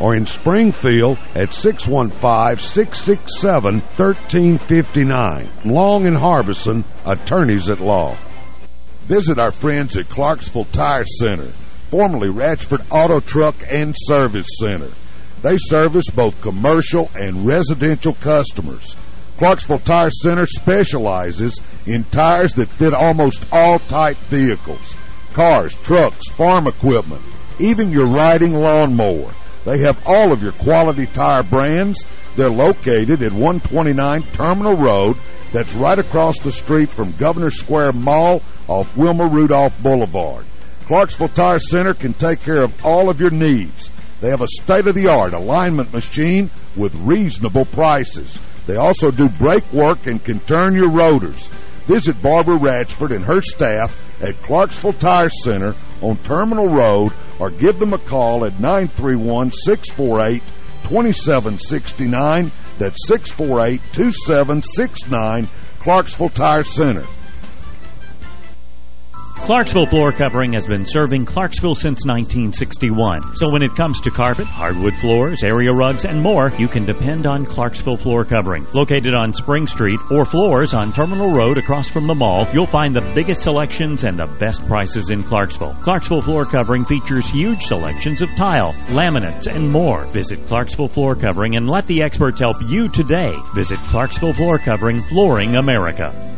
or in Springfield at 615-667-1359. Long and Harbison, attorneys at law. Visit our friends at Clarksville Tire Center, formerly Ratchford Auto Truck and Service Center. They service both commercial and residential customers. Clarksville Tire Center specializes in tires that fit almost all type vehicles. Cars, trucks, farm equipment, even your riding lawnmower. They have all of your quality tire brands. They're located at 129 Terminal Road. That's right across the street from Governor Square Mall off Wilma Rudolph Boulevard. Clarksville Tire Center can take care of all of your needs. They have a state-of-the-art alignment machine with reasonable prices. They also do brake work and can turn your rotors. Visit Barbara Ratchford and her staff at Clarksville Tire Center on Terminal Road or give them a call at 931-648-2769. That's 648-2769, Clarksville Tire Center. Clarksville Floor Covering has been serving Clarksville since 1961. So when it comes to carpet, hardwood floors, area rugs, and more, you can depend on Clarksville Floor Covering. Located on Spring Street or floors on Terminal Road across from the mall, you'll find the biggest selections and the best prices in Clarksville. Clarksville Floor Covering features huge selections of tile, laminates, and more. Visit Clarksville Floor Covering and let the experts help you today. Visit Clarksville Floor Covering, Flooring America.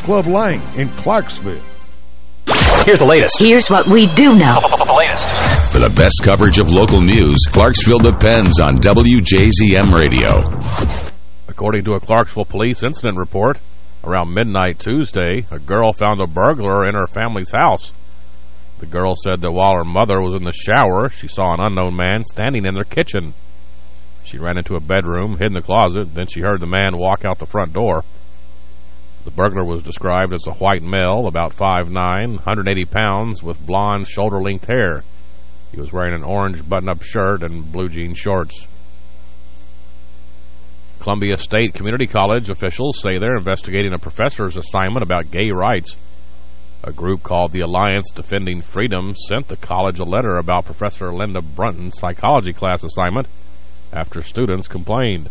Club Lane in Clarksville. Here's the latest. Here's what we do know. The latest. For the best coverage of local news, Clarksville depends on WJZM Radio. According to a Clarksville police incident report, around midnight Tuesday, a girl found a burglar in her family's house. The girl said that while her mother was in the shower, she saw an unknown man standing in their kitchen. She ran into a bedroom, hid in the closet, then she heard the man walk out the front door. The burglar was described as a white male, about 5'9", 180 pounds, with blonde, shoulder-length hair. He was wearing an orange button-up shirt and blue jean shorts. Columbia State Community College officials say they're investigating a professor's assignment about gay rights. A group called the Alliance Defending Freedom sent the college a letter about Professor Linda Brunton's psychology class assignment after students complained.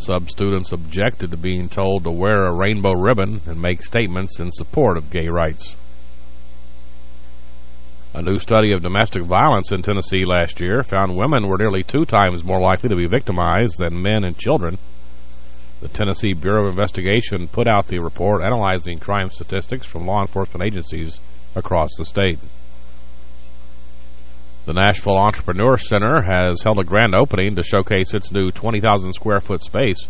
Sub-students objected to being told to wear a rainbow ribbon and make statements in support of gay rights. A new study of domestic violence in Tennessee last year found women were nearly two times more likely to be victimized than men and children. The Tennessee Bureau of Investigation put out the report analyzing crime statistics from law enforcement agencies across the state. The Nashville Entrepreneur Center has held a grand opening to showcase its new 20,000 square foot space.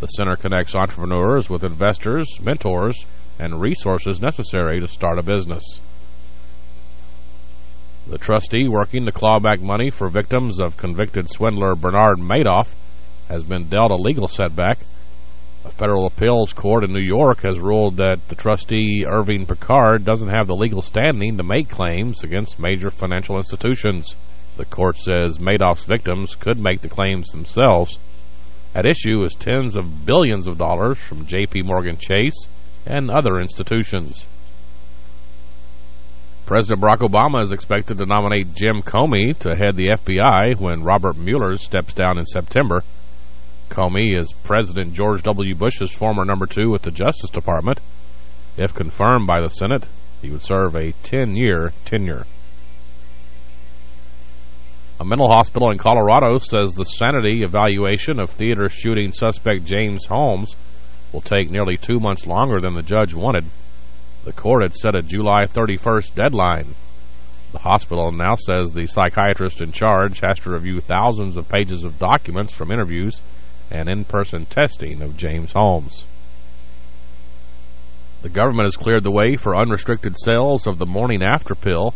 The center connects entrepreneurs with investors, mentors, and resources necessary to start a business. The trustee working to claw back money for victims of convicted swindler Bernard Madoff has been dealt a legal setback. Federal appeals court in New York has ruled that the trustee, Irving Picard, doesn't have the legal standing to make claims against major financial institutions. The court says Madoff's victims could make the claims themselves. At issue is tens of billions of dollars from J.P. Morgan Chase and other institutions. President Barack Obama is expected to nominate Jim Comey to head the FBI when Robert Mueller steps down in September. Comey is President George W. Bush's former number two at the Justice Department. If confirmed by the Senate, he would serve a 10-year tenure. A mental hospital in Colorado says the sanity evaluation of theater shooting suspect James Holmes will take nearly two months longer than the judge wanted. The court had set a July 31st deadline. The hospital now says the psychiatrist in charge has to review thousands of pages of documents from interviews and in-person testing of James Holmes. The government has cleared the way for unrestricted sales of the morning after pill.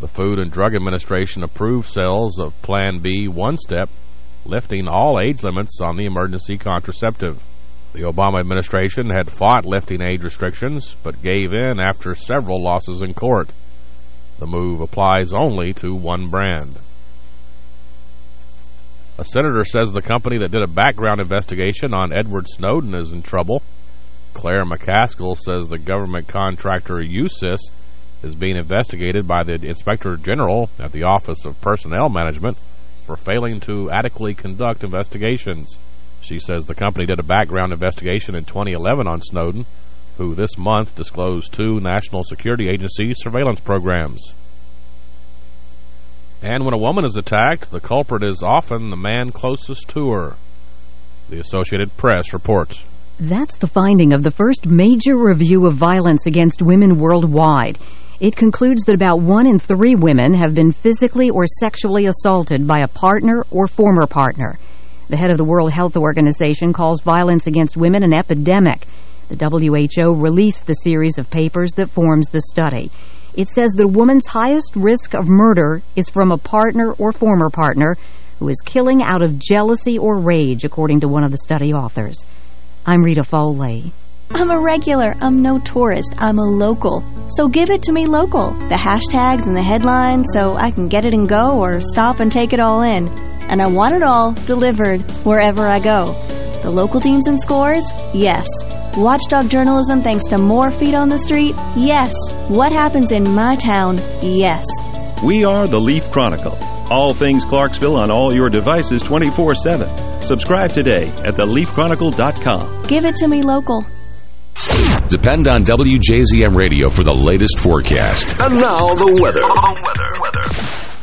The Food and Drug Administration approved sales of Plan B one-step, lifting all age limits on the emergency contraceptive. The Obama administration had fought lifting age restrictions, but gave in after several losses in court. The move applies only to one brand. A senator says the company that did a background investigation on Edward Snowden is in trouble. Claire McCaskill says the government contractor USIS is being investigated by the Inspector General at the Office of Personnel Management for failing to adequately conduct investigations. She says the company did a background investigation in 2011 on Snowden, who this month disclosed two National Security Agency surveillance programs. And when a woman is attacked, the culprit is often the man closest to her. The Associated Press reports. That's the finding of the first major review of violence against women worldwide. It concludes that about one in three women have been physically or sexually assaulted by a partner or former partner. The head of the World Health Organization calls violence against women an epidemic. The WHO released the series of papers that forms the study. It says the woman's highest risk of murder is from a partner or former partner who is killing out of jealousy or rage, according to one of the study authors. I'm Rita Foley. I'm a regular. I'm no tourist. I'm a local. So give it to me local. The hashtags and the headlines so I can get it and go or stop and take it all in. And I want it all delivered wherever I go. The local teams and scores? Yes. Watchdog journalism thanks to more feet on the street? Yes. What happens in my town? Yes. We are the Leaf Chronicle. All things Clarksville on all your devices 24-7. Subscribe today at theleafchronicle.com. Give it to me local. Depend on WJZM Radio for the latest forecast. And now the weather. weather. weather.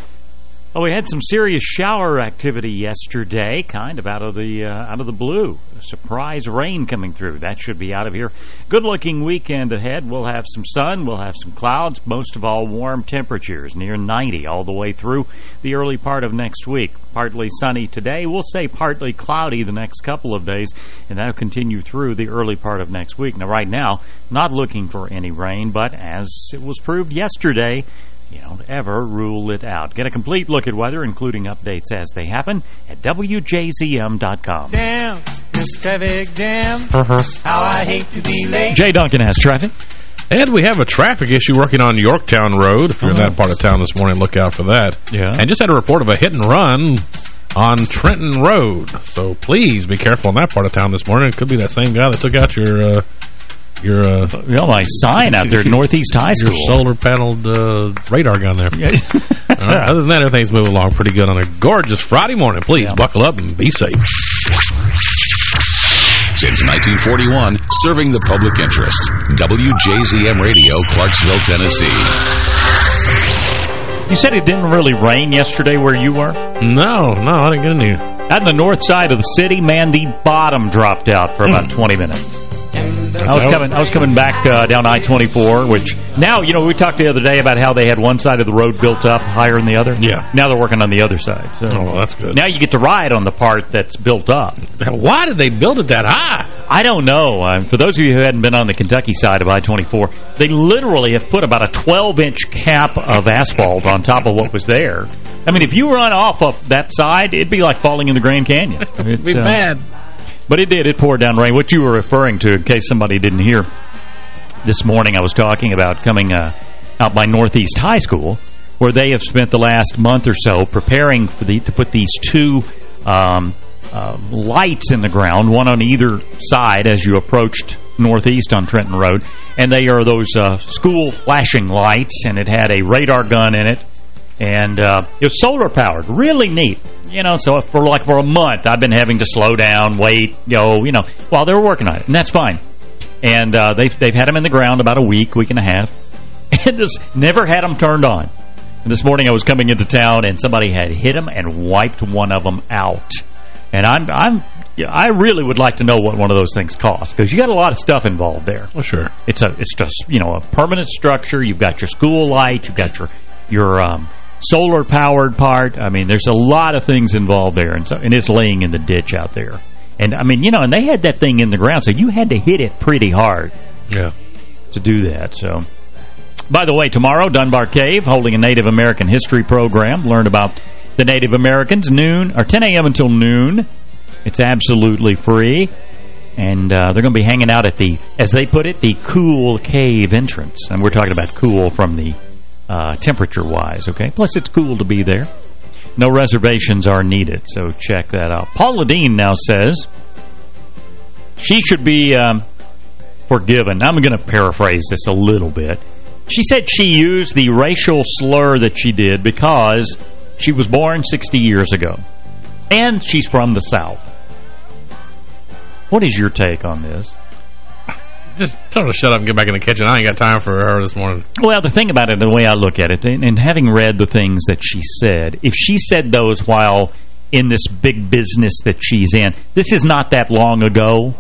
Well, we had some serious shower activity yesterday, kind of out of the uh, out of the blue. Surprise rain coming through. That should be out of here. Good-looking weekend ahead. We'll have some sun. We'll have some clouds. Most of all, warm temperatures near 90 all the way through the early part of next week. Partly sunny today. We'll say partly cloudy the next couple of days, and that'll continue through the early part of next week. Now, right now, not looking for any rain, but as it was proved yesterday, you don't ever rule it out. Get a complete look at weather, including updates as they happen, at WJZM.com. Damn, this traffic jam. Uh-huh. How I hate to be late. Jay Duncan has traffic. And we have a traffic issue working on Yorktown Road. If you're in that part of town this morning, look out for that. Yeah. And just had a report of a hit and run on Trenton Road. So please be careful in that part of town this morning. It could be that same guy that took out your... Uh, your uh, you know, my sign out there at Northeast High School. Your solar-paneled uh, radar gun there. Yeah. [laughs] right. Other than that, everything's moving along pretty good on a gorgeous Friday morning. Please yeah. buckle up and be safe. Since 1941, serving the public interest. WJZM Radio, Clarksville, Tennessee. You said it didn't really rain yesterday where you were? No, no, I didn't get any. Out in the north side of the city, man, the bottom dropped out for about mm. 20 minutes. I was coming. I was coming back uh, down I-24, which now you know we talked the other day about how they had one side of the road built up higher than the other. Yeah. Now they're working on the other side. So oh, well, that's good. Now you get to ride on the part that's built up. Why did they build it that high? I don't know. Um, for those of you who hadn't been on the Kentucky side of I-24, they literally have put about a 12-inch cap of asphalt on top of what was there. I mean, if you run off of that side, it'd be like falling in the Grand Canyon. [laughs] It'd be uh, bad. But it did. It poured down rain. What you were referring to, in case somebody didn't hear, this morning I was talking about coming uh, out by Northeast High School, where they have spent the last month or so preparing for the to put these two um, uh, lights in the ground, one on either side as you approached Northeast on Trenton Road. And they are those uh, school flashing lights, and it had a radar gun in it. And uh, it was solar powered, really neat. You know, so for like for a month, I've been having to slow down, wait, go, you know, while they were working on it, and that's fine. And uh, they've they've had them in the ground about a week, week and a half, [laughs] and just never had them turned on. And this morning I was coming into town and somebody had hit them and wiped one of them out. And I'm I'm I really would like to know what one of those things costs because you got a lot of stuff involved there. Well, sure. It's a it's just you know a permanent structure. You've got your school light. You've got your your um, solar powered part. I mean, there's a lot of things involved there, and so and it's laying in the ditch out there. And I mean, you know, and they had that thing in the ground, so you had to hit it pretty hard. Yeah. To do that, so. By the way, tomorrow, Dunbar Cave holding a Native American history program. Learn about the Native Americans, noon or 10 a.m. until noon. It's absolutely free. And uh, they're going to be hanging out at the, as they put it, the cool cave entrance. And we're talking about cool from the uh, temperature-wise, okay? Plus, it's cool to be there. No reservations are needed, so check that out. Paula Deen now says she should be um, forgiven. I'm going to paraphrase this a little bit. She said she used the racial slur that she did because she was born 60 years ago. And she's from the South. What is your take on this? Just tell her to shut up and get back in the kitchen. I ain't got time for her this morning. Well, the thing about it, the way I look at it, and, and having read the things that she said, if she said those while in this big business that she's in, this is not that long ago.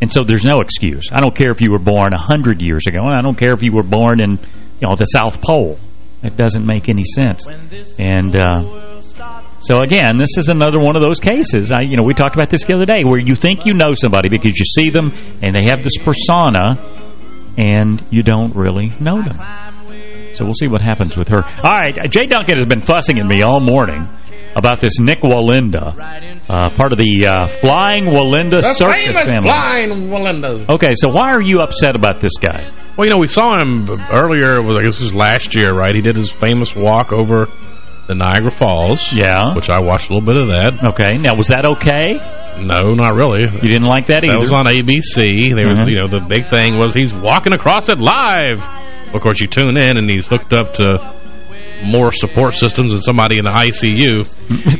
And so there's no excuse. I don't care if you were born a 100 years ago, and I don't care if you were born in you know the South Pole. It doesn't make any sense. And uh, so again, this is another one of those cases. I, you know, we talked about this the other day, where you think you know somebody because you see them and they have this persona, and you don't really know them. So we'll see what happens with her. All right, Jay Duncan has been fussing at me all morning about this Nik Wallenda, uh, part of the uh, Flying Walinda the Circus famous family. Flying Wallendas. Okay, so why are you upset about this guy? Well, you know, we saw him earlier, it was, I guess it was last year, right? He did his famous walk over the Niagara Falls. Yeah. Which I watched a little bit of that. Okay, now was that okay? No, not really. You didn't like that either? That was on ABC. There was, Mhm. you know, the big thing was he's walking across it live. Of course, you tune in and he's hooked up to more support systems than somebody in the ICU.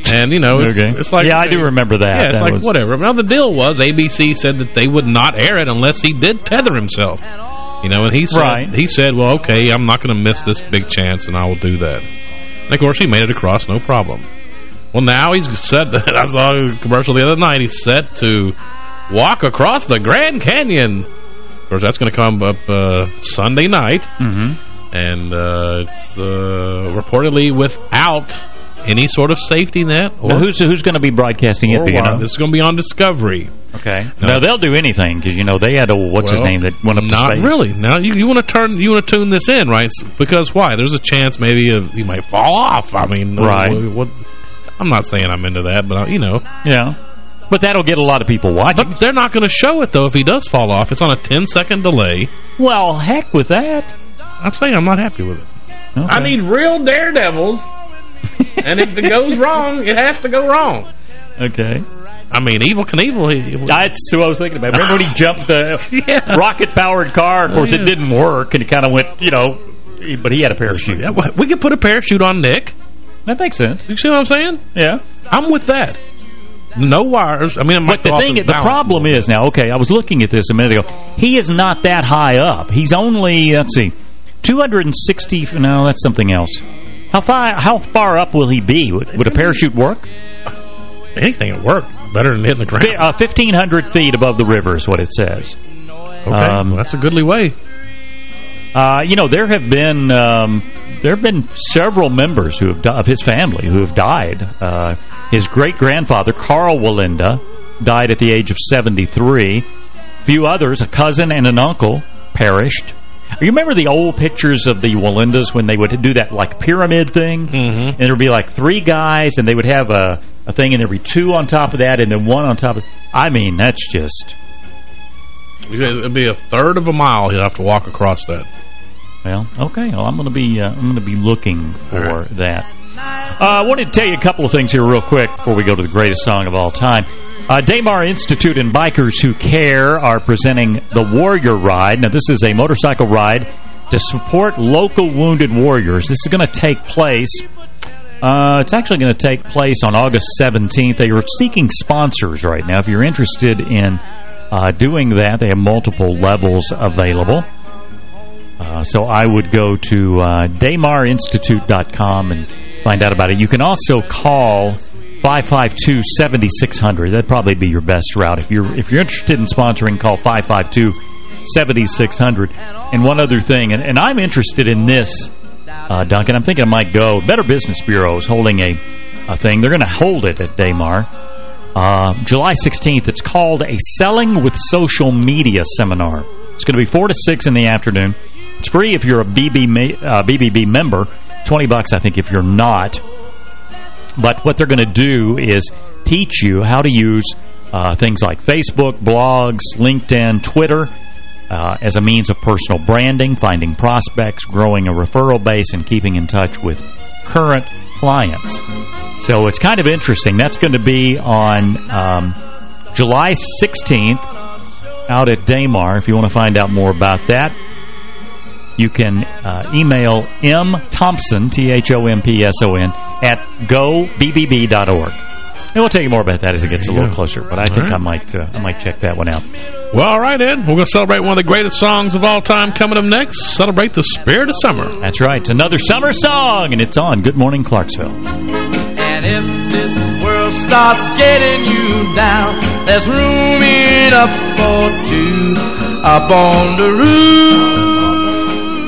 [laughs] and, you know, it's, Okay. it's like... Yeah, I do remember that. Yeah, it's That like, was- whatever. Now, the deal was ABC said that they would not air it unless he did tether himself. You know, and he said, Right. he said, well, okay, I'm not going to miss this big chance, and I will do that. And, of course, he made it across, no problem. Well, now he's set, [laughs] I saw a commercial the other night, he's set to walk across the Grand Canyon. Of course, that's going to come up uh, Sunday night. Mm-hmm. And uh, it's uh, reportedly without any sort of safety net. Now, who's who's going to be broadcasting it? Do you know? This is going to be on Discovery. Okay. No. Now they'll do anything because you know they had a what's Well, his name that went up to Not space. really. Now you you want to turn you want to tune this in, right? Because why? There's a chance maybe of, you might fall off. I mean, Right. What, what, I'm not saying I'm into that, but uh, you know. Yeah. But that'll get a lot of people watching. But they're not going to show it though if he does fall off. It's on a 10 second delay. Well, heck with that. I'm saying I'm not happy with it. Okay. I need real daredevils, [laughs] and if it goes wrong, it has to go wrong. Okay. I mean, Evel Knievel. He, he, That's who I was thinking about. Remember when he [laughs] jumped the Yeah. rocket-powered car? Of course, Yeah. it didn't work, and he kind of went, you know, but he had a parachute. We could put a parachute on Nik. That makes sense. You see what I'm saying? Yeah. I'm with that. No wires. I mean, But the thing, the problem is now. Okay, I was looking at this a minute ago. He is not that high up. He's only let's see, 260. No, that's something else. How far? How far up will he be? Would, would a parachute work? Anything would work better than hitting the ground. Uh, 1,500 feet above the river is what it says. Okay, Um, well, that's a goodly way. Uh, you know, there have been um, there have been several members who have of his family who have died. Uh, his great grandfather Karl Wallenda died at the age of 73. Few others, a cousin and an uncle, perished. [laughs] You remember the old pictures of the Wallendas when they would do that like pyramid thing, mm-hmm. and there would be like three guys, and they would have a a thing, and there'd be two on top of that, and then one on top of. I mean, that's just It'd be a third of a mile he'd have to walk across that. Well, okay. Well, I'm going to be uh, I'm going to be looking for that. Uh, I wanted to tell you a couple of things here real quick before we go to the greatest song of all time. Uh, Daymar Institute and Bikers Who Care are presenting the Warrior Ride. Now, this is a motorcycle ride to support local wounded warriors. This is going to take place... Uh, it's actually going to take place on August 17th. They are seeking sponsors right now. If you're interested in uh, doing that, they have multiple levels available. Uh, so I would go to uh, DaymarInstitute.com and find out about it. You can also call 552-7600. That'd probably be your best route. If you're if you're interested in sponsoring, call 552-7600. And one other thing, and, and I'm interested in this, uh, Duncan. I'm thinking I might go. Better Business Bureau is holding a, a thing. They're going to hold it at Daymar. Uh, July 16th. It's called a Selling with Social Media Seminar. It's going to be 4 to 6 in the afternoon. It's free if you're a BB, uh, BBB member. 20 bucks, I think, if you're not. But what they're going to do is teach you how to use uh, things like Facebook, blogs, LinkedIn, Twitter uh, as a means of personal branding, finding prospects, growing a referral base, and keeping in touch with current clients. So it's kind of interesting. That's going to be on um, July 16th out at Daymar. If you want to find out more about that, you can uh, email M. Thompson, T-H-O-M-P-S-O-N, at gobbb.org. And we'll tell you more about that as it gets a little closer, but I think right. I might uh, I might check that one out. Well, all right, Ed. We're going to celebrate one of the greatest songs of all time coming up next. Celebrate the spirit of summer. That's right. Another summer song, and it's on Good Morning Clarksville. And if this world starts getting you down, there's room enough for two up on the roof.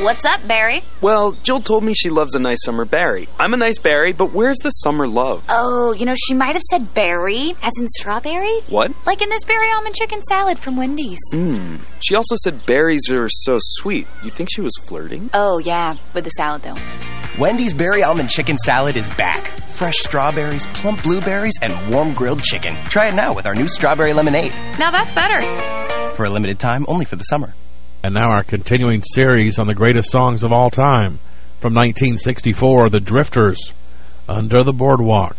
What's up, Barry? Well, Jill told me she loves a nice summer berry. I'm a nice berry, but where's the summer love? Oh, you know, she might have said berry, as in strawberry. What? Like in this berry almond chicken salad from Wendy's. Hmm. She also said berries are so sweet. You think she was flirting? Oh, yeah, with the salad, though. Wendy's Berry Almond Chicken Salad is back. Fresh strawberries, plump blueberries, and warm grilled chicken. Try it now with our new strawberry lemonade. Now that's better. For a limited time, only for the summer. And now our continuing series on the greatest songs of all time. From 1964, The Drifters, Under the Boardwalk.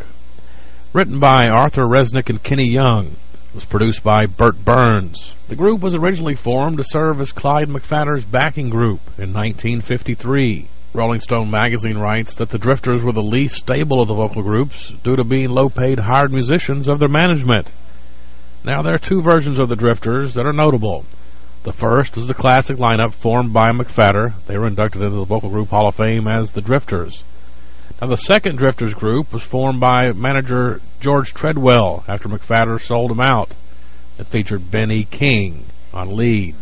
Written by Arthur Resnick and Kenny Young. was produced by Bert Berns. The group was originally formed to serve as Clyde McPhatter's backing group in 1953. Rolling Stone magazine writes that the Drifters were the least stable of the vocal groups due to being low-paid hired musicians of their management. Now, there are two versions of the Drifters that are notable. The first is the classic lineup formed by McPhatter. They were inducted into the Vocal Group Hall of Fame as the Drifters. Now, the second Drifters group was formed by manager George Treadwell after McPhatter sold him out. It featured Benny King on lead.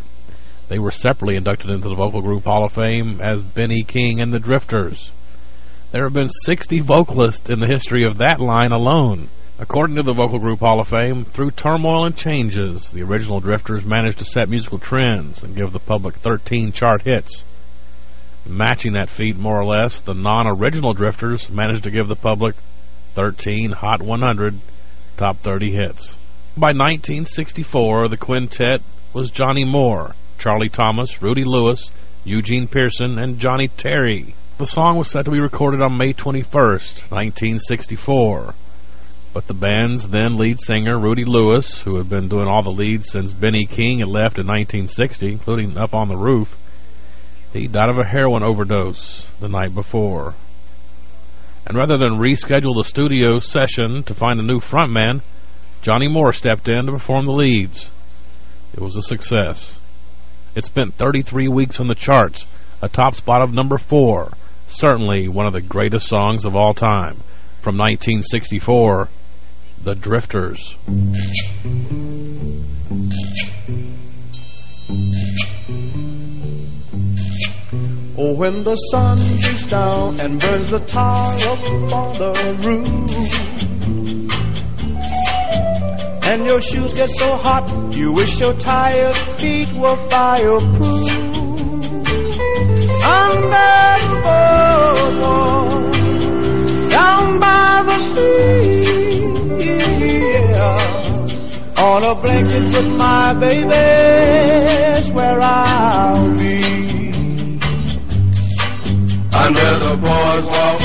They were separately inducted into the Vocal Group Hall of Fame as Benny King and the Drifters. There have been 60 vocalists in the history of that line alone. According to the Vocal Group Hall of Fame, through turmoil and changes, the original Drifters managed to set musical trends and give the public 13 chart hits. Matching that feat more or less, the non-original Drifters managed to give the public 13 Hot 100 top 30 hits. By 1964, the quintet was Johnny Moore, Charlie Thomas, Rudy Lewis, Eugene Pearson, and Johnny Terry. The song was set to be recorded on May 21st, 1964. But the band's then lead singer, Rudy Lewis, who had been doing all the leads since Benny King had left in 1960, including Up on the Roof, he died of a heroin overdose the night before. And rather than reschedule the studio session to find a new frontman, Johnny Moore stepped in to perform the leads. It was a success. It spent 33 weeks on the charts, a top spot of number four. Certainly one of the greatest songs of all time. From 1964, The Drifters. Oh, when the sun beats down and burns the tar up on the roof, and your shoes get so hot, you wish your tired feet were fireproof. Under the boardwalk, down by the sea, yeah. on a blanket with my baby's where I'll be under the boardwalk,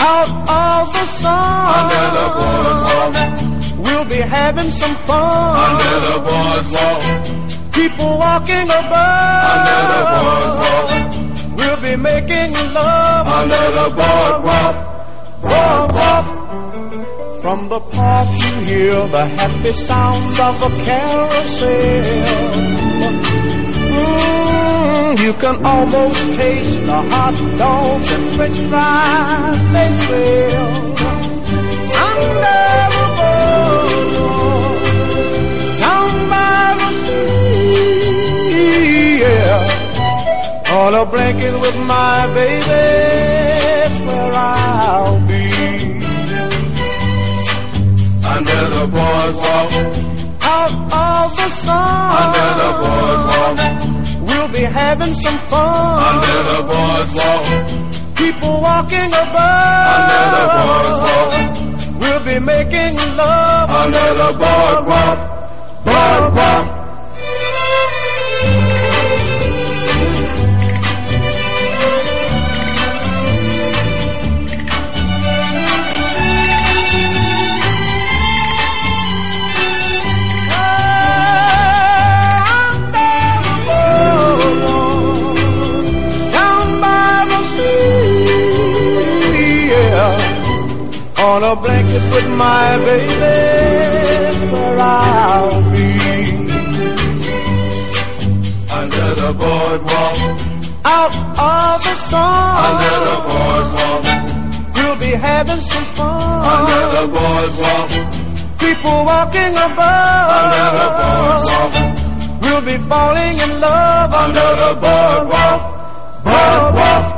out of the sun. under the boardwalk, We'll be having some fun. under the boardwalk, People walking above. under the boardwalk, We'll be making love. under the boardwalk, boardwalk. From the park you hear the happy sounds of a carousel. Mm, you can almost taste the hot dogs and french fries they sell. Under the boardwalk, down by the sea, yeah. On a blanket with my baby, where I'll under the boardwalk, Out of the sun, under the boardwalk, we'll be having some fun. under the boardwalk, People walking above, under the boardwalk, we'll be making love. under the boardwalk, boardwalk. A blanket with my baby, where I'll be. Under the boardwalk, Out of the sun, under the boardwalk, we'll be having some fun. under the boardwalk, People walking above, under the boardwalk, we'll be falling in love. Under the boardwalk, boardwalk.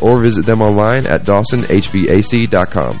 or visit them online at dawsonhvac.com.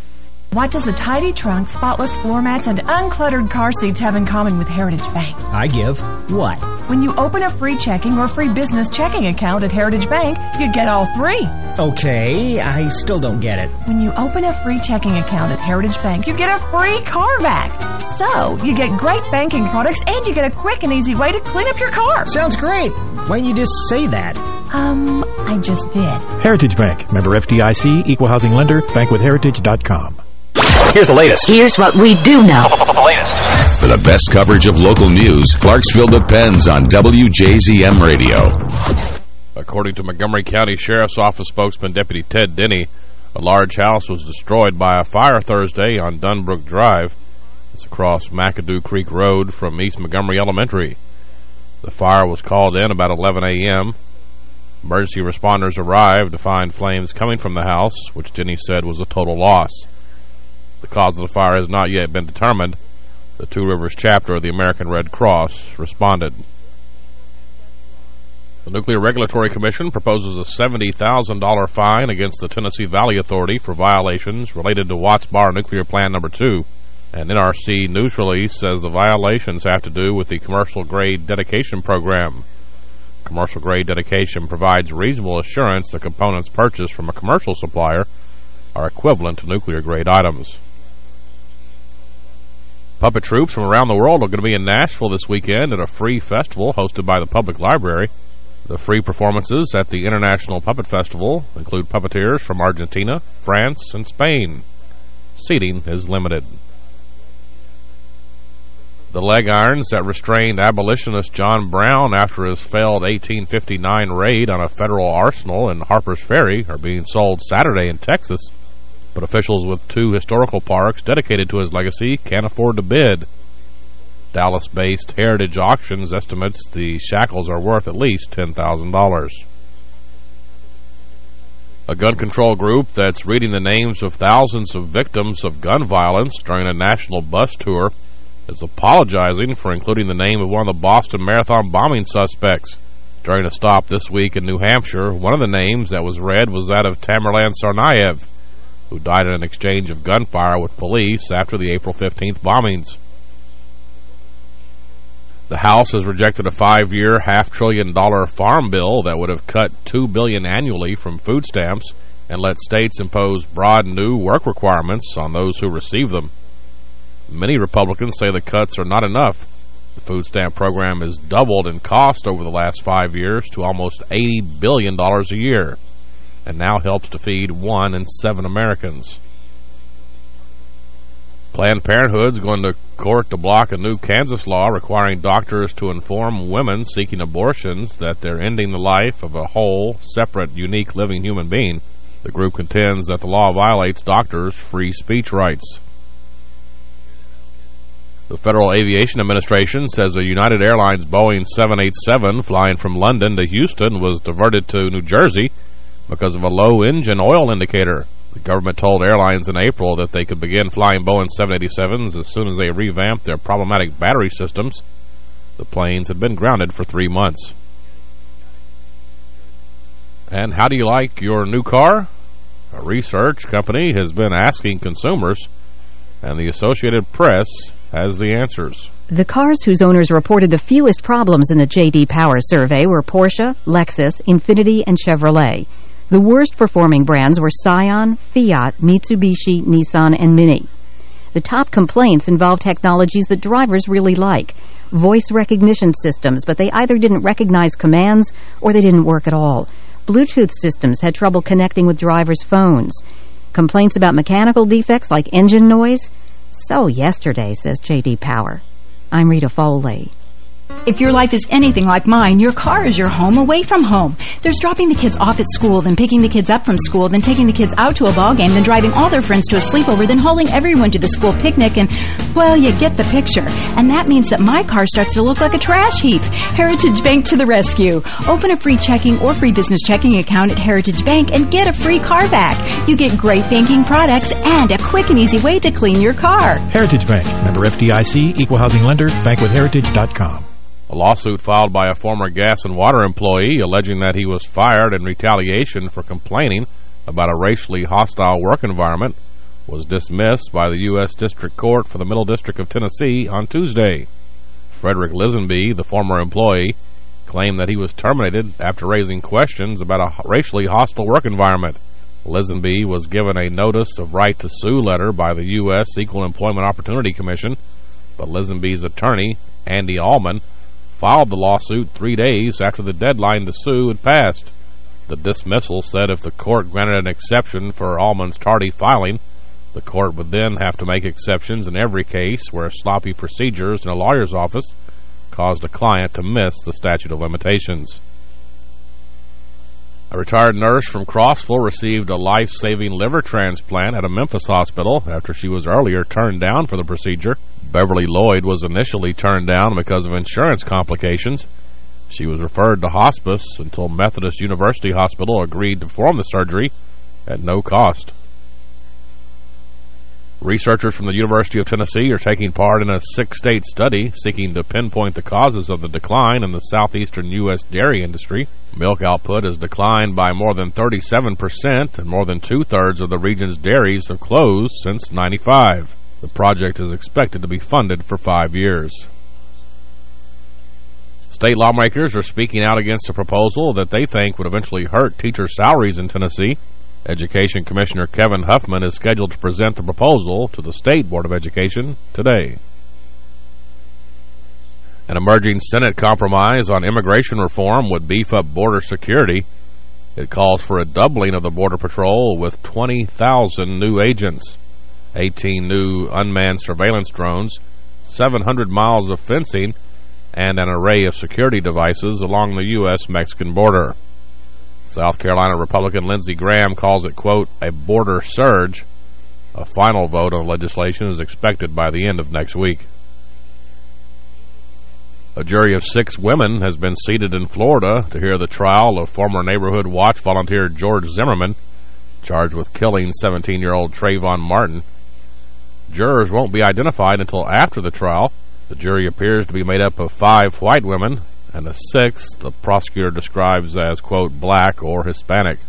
What does a tidy trunk, spotless floor mats, and uncluttered car seats have in common with Heritage Bank? I give what? When you open a free checking or free business checking account at Heritage Bank, you get all three. Okay, I still don't get it. When you open a free checking account at Heritage Bank, you get a free car vac. So, you get great banking products and you get a quick and easy way to clean up your car. Sounds great. Why don't you just say that? Um, I just did. Heritage Bank. Member FDIC, Equal Housing Lender, bankwithheritage.com. Here's the latest. Here's what we do know. [laughs] The latest. For the best coverage of local news, Clarksville depends on WJZM Radio. According to Montgomery County Sheriff's Office spokesman Deputy Ted Denny, a large house was destroyed by a fire Thursday on Dunbrook Drive. It's across McAdoo Creek Road from East Montgomery Elementary. The fire was called in about 11 a.m. Emergency responders arrived to find flames coming from the house, which Denny said was a total loss. The cause of the fire has not yet been determined. The Two Rivers chapter of the American Red Cross responded. The Nuclear Regulatory Commission proposes a $70,000 fine against the Tennessee Valley Authority for violations related to Watts Bar Nuclear Plant Number 2. An NRC news release says the violations have to do with the commercial grade dedication program. Commercial grade dedication provides reasonable assurance the components purchased from a commercial supplier are equivalent to nuclear grade items. Puppet troupes from around the world are going to be in Nashville this weekend at a free festival hosted by the Public Library. The free performances at the International Puppet Festival include puppeteers from Argentina, France, and Spain. Seating is limited. The leg irons that restrained abolitionist John Brown after his failed 1859 raid on a federal arsenal in Harper's Ferry are being sold Saturday in Texas but officials with two historical parks dedicated to his legacy can't afford to bid. Dallas-based Heritage Auctions estimates the shackles are worth at least $10,000. A gun control group that's reading the names of thousands of victims of gun violence during a national bus tour is apologizing for including the name of one of the Boston Marathon bombing suspects. During a stop this week in New Hampshire, one of the names that was read was that of Tamerlan Tsarnaev, who died in an exchange of gunfire with police after the April 15th bombings. The House has rejected a five-year, half-trillion dollar farm bill that would have cut 2 billion annually from food stamps and let states impose broad new work requirements on those who receive them. Many Republicans say the cuts are not enough. The food stamp program has doubled in cost over the last five years to almost $80 billion a year and now helps to feed one in seven Americans. Planned Parenthood is going to court to block a new Kansas law requiring doctors to inform women seeking abortions that they're ending the life of a whole, separate, unique living human being. The group contends that the law violates doctors' free speech rights. The Federal Aviation Administration says a United Airlines Boeing 787 flying from London to Houston was diverted to New Jersey because of a low engine oil indicator. The government told airlines in April that they could begin flying Boeing 787s as soon as they revamped their problematic battery systems. The planes had been grounded for three months. And how do you like your new car? A research company has been asking consumers, and the Associated Press has the answers. The cars whose owners reported the fewest problems in the J.D. Power survey were Porsche, Lexus, Infiniti, and Chevrolet. The worst performing brands were Scion, Fiat, Mitsubishi, Nissan, and Mini. The top complaints involved technologies that drivers really like. Voice recognition systems, but they either didn't recognize commands or they didn't work at all. Bluetooth systems had trouble connecting with drivers' phones. Complaints about mechanical defects like engine noise? So yesterday, says J.D. Power. I'm Rita Foley. If your life is anything like mine, your car is your home away from home. There's dropping the kids off at school, then picking the kids up from school, then taking the kids out to a ball game, then driving all their friends to a sleepover, then hauling everyone to the school picnic, and, well, you get the picture. And that means that my car starts to look like a trash heap. Heritage Bank to the rescue. Open a free checking or free business checking account at Heritage Bank and get a free car back. You get great banking products and a quick and easy way to clean your car. Heritage Bank. Member FDIC. Equal housing lender. Bankwithheritage.com. A lawsuit filed by a former gas and water employee alleging that he was fired in retaliation for complaining about a racially hostile work environment was dismissed by the U.S. District Court for the Middle District of Tennessee on Tuesday. Frederick Lisenby, the former employee, claimed that he was terminated after raising questions about a racially hostile work environment. Lisenby was given a notice of right to sue letter by the U.S. Equal Employment Opportunity Commission, but Lisenby's attorney, Andy Allman, filed the lawsuit three days after the deadline to sue had passed. The dismissal said if the court granted an exception for Allman's tardy filing, the court would then have to make exceptions in every case where sloppy procedures in a lawyer's office caused a client to miss the statute of limitations. A retired nurse from Crossville received a life-saving liver transplant at a Memphis hospital after she was earlier turned down for the procedure. Beverly Lloyd was initially turned down because of insurance complications. She was referred to hospice until Methodist University Hospital agreed to perform the surgery at no cost. Researchers from the University of Tennessee are taking part in a six-state study seeking to pinpoint the causes of the decline in the southeastern U.S. dairy industry. Milk output has declined by more than 37%, and more than two-thirds of the region's dairies have closed since 95. The project is expected to be funded for five years. State lawmakers are speaking out against a proposal that they think would eventually hurt teacher salaries in Tennessee. Education Commissioner Kevin Huffman is scheduled to present the proposal to the State Board of Education today. An emerging Senate compromise on immigration reform would beef up border security. It calls for a doubling of the Border Patrol with 20,000 new agents, 18 new unmanned surveillance drones, 700 miles of fencing, and an array of security devices along the U.S.-Mexican border. South Carolina Republican Lindsey Graham calls it, quote, a border surge. A final vote on legislation is expected by the end of next week. A jury of six women has been seated in Florida to hear the trial of former Neighborhood Watch volunteer George Zimmerman, charged with killing 17-year-old Trayvon Martin. Jurors won't be identified until after the trial. The jury appears to be made up of five white women and a sixth the prosecutor describes as, quote, black or Hispanic.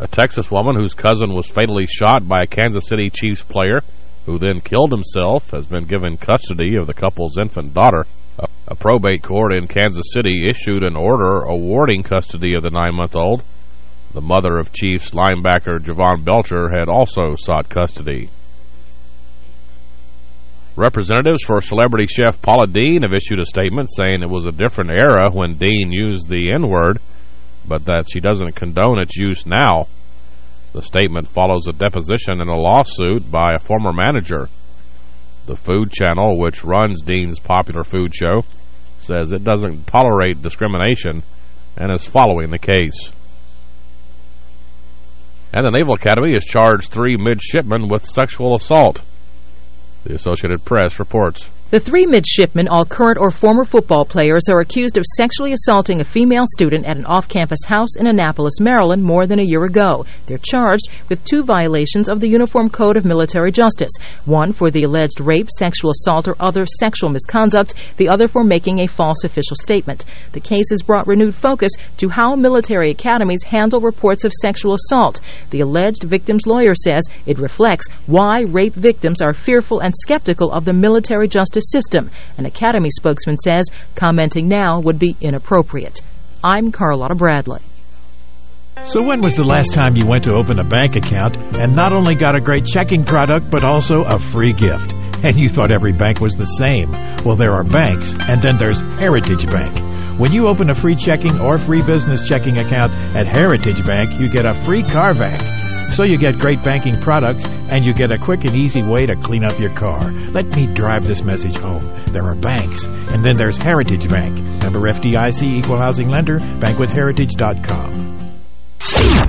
A Texas woman whose cousin was fatally shot by a Kansas City Chiefs player who then killed himself has been given custody of the couple's infant daughter. A, probate court in Kansas City issued an order awarding custody of the nine-month-old. The mother of Chiefs linebacker Jovan Belcher had also sought custody. Representatives for celebrity chef Paula Deen have issued a statement saying it was a different era when Deen used the N-word, but that she doesn't condone its use now. The statement follows a deposition in a lawsuit by a former manager. The Food Channel, which runs Deen's popular food show, says it doesn't tolerate discrimination and is following the case. And the Naval Academy has charged three midshipmen with sexual assault. The Associated Press reports. The three midshipmen, all current or former football players, are accused of sexually assaulting a female student at an off-campus house in Annapolis, Maryland more than a year ago. They're charged with two violations of the Uniform Code of Military Justice, one for the alleged rape, sexual assault, or other sexual misconduct, the other for making a false official statement. The case has brought renewed focus to how military academies handle reports of sexual assault. The alleged victim's lawyer says it reflects why rape victims are fearful and skeptical of the military justice system. An Academy spokesman says commenting now would be inappropriate. I'm Carlotta Bradley. So when was the last time you went to open a bank account and not only got a great checking product, but also a free gift? And you thought every bank was the same. Well, there are banks, and then there's Heritage Bank. When you open a free checking or free business checking account at Heritage Bank, you get a free car vac. So you get great banking products, and you get a quick and easy way to clean up your car. Let me drive this message home. There are banks, and then there's Heritage Bank. Member FDIC, Equal Housing Lender, bankwithheritage.com.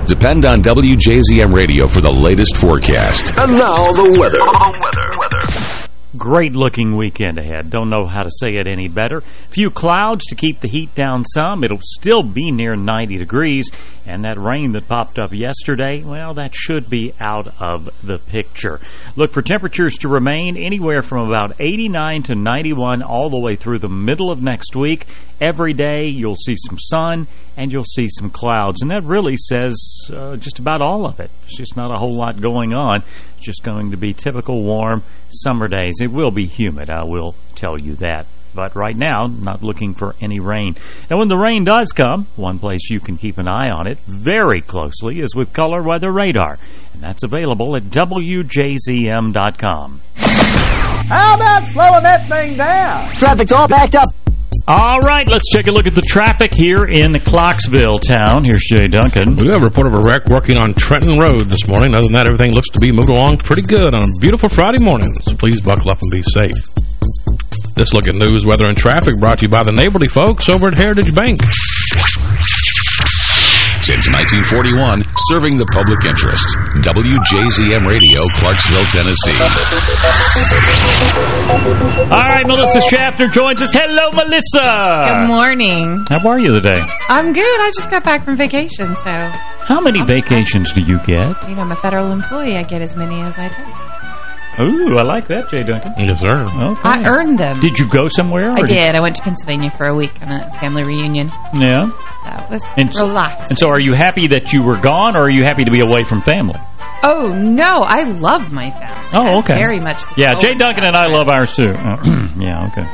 Depend on WJZM Radio for the latest forecast. And now the weather. weather. Weather. Great looking weekend ahead. Don't know how to say it any better. Few clouds to keep the heat down some. It'll still be near 90 degrees. And that rain that popped up yesterday, well, that should be out of the picture. Look for temperatures to remain anywhere from about 89 to 91 all the way through the middle of next week. Every day you'll see some sun and you'll see some clouds. And that really says uh, just about all of it. It's just not a whole lot going on. It's just going to be typical warm summer days. It will be humid, I will tell you that. But right now, not looking for any rain. And when the rain does come, one place you can keep an eye on it very closely is with Color Weather Radar. And that's available at WJZM.com. How about slowing that thing down? Traffic's all backed up. All right, let's take a look at the traffic here in Clarksville town. Here's Jay Duncan. We have a report of a wreck working on Trenton Road this morning. Other than that, everything looks to be moving along pretty good on a beautiful Friday morning. So please buckle up and be safe. This look at news, weather, and traffic brought to you by the neighborly folks over at Heritage Bank. Since 1941, serving the public interest. WJZM Radio, Clarksville, Tennessee. All right, Melissa Schaffner joins us. Hello, Melissa. Good morning. How are you today? I'm good. I just got back from vacation, so... How many vacations do you get? You know, I'm a federal employee. I get as many as I take. Ooh, I like that, Jay Duncan. Yes, sir. Okay. I earned them. Did you go somewhere? I did. I went to Pennsylvania for a week on a family reunion. Yeah. Was and. And so are you happy that you were gone, or are you happy to be away from family? Oh, no. I love my family. Oh, okay. Very much. Yeah, Jay Duncan and I love ours, too. [clears throat] yeah, okay.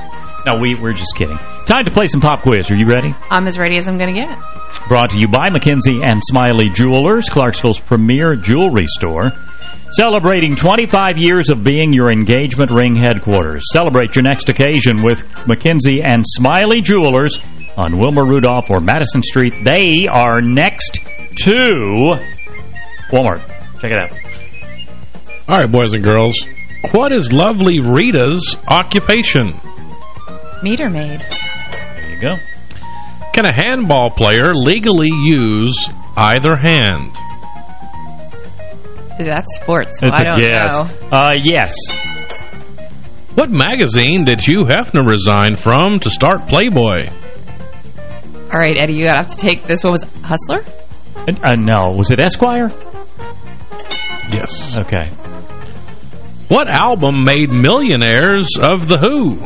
No, we, we're just kidding. Time to play some pop quiz. Are you ready? I'm as ready as I'm going to get. Brought to you by McKenzie and Smiley Jewelers, Clarksville's premier jewelry store. Celebrating 25 years of being your engagement ring headquarters. Celebrate your next occasion with McKenzie and Smiley Jewelers on Wilma Rudolph or Madison Street. They are next to Walmart. Check it out. All right, boys and girls. What is lovely Rita's occupation? Meter maid. There you go. Can a handball player legally use either hand? That's sports, so it's I don't a yes. know. Uh, yes. What magazine did Hugh Hefner resign from to start Playboy? All right, Eddie, you have to take this. What was it, Hustler? Uh, no. Was it Esquire? Yes. Okay. What album made millionaires of The Who?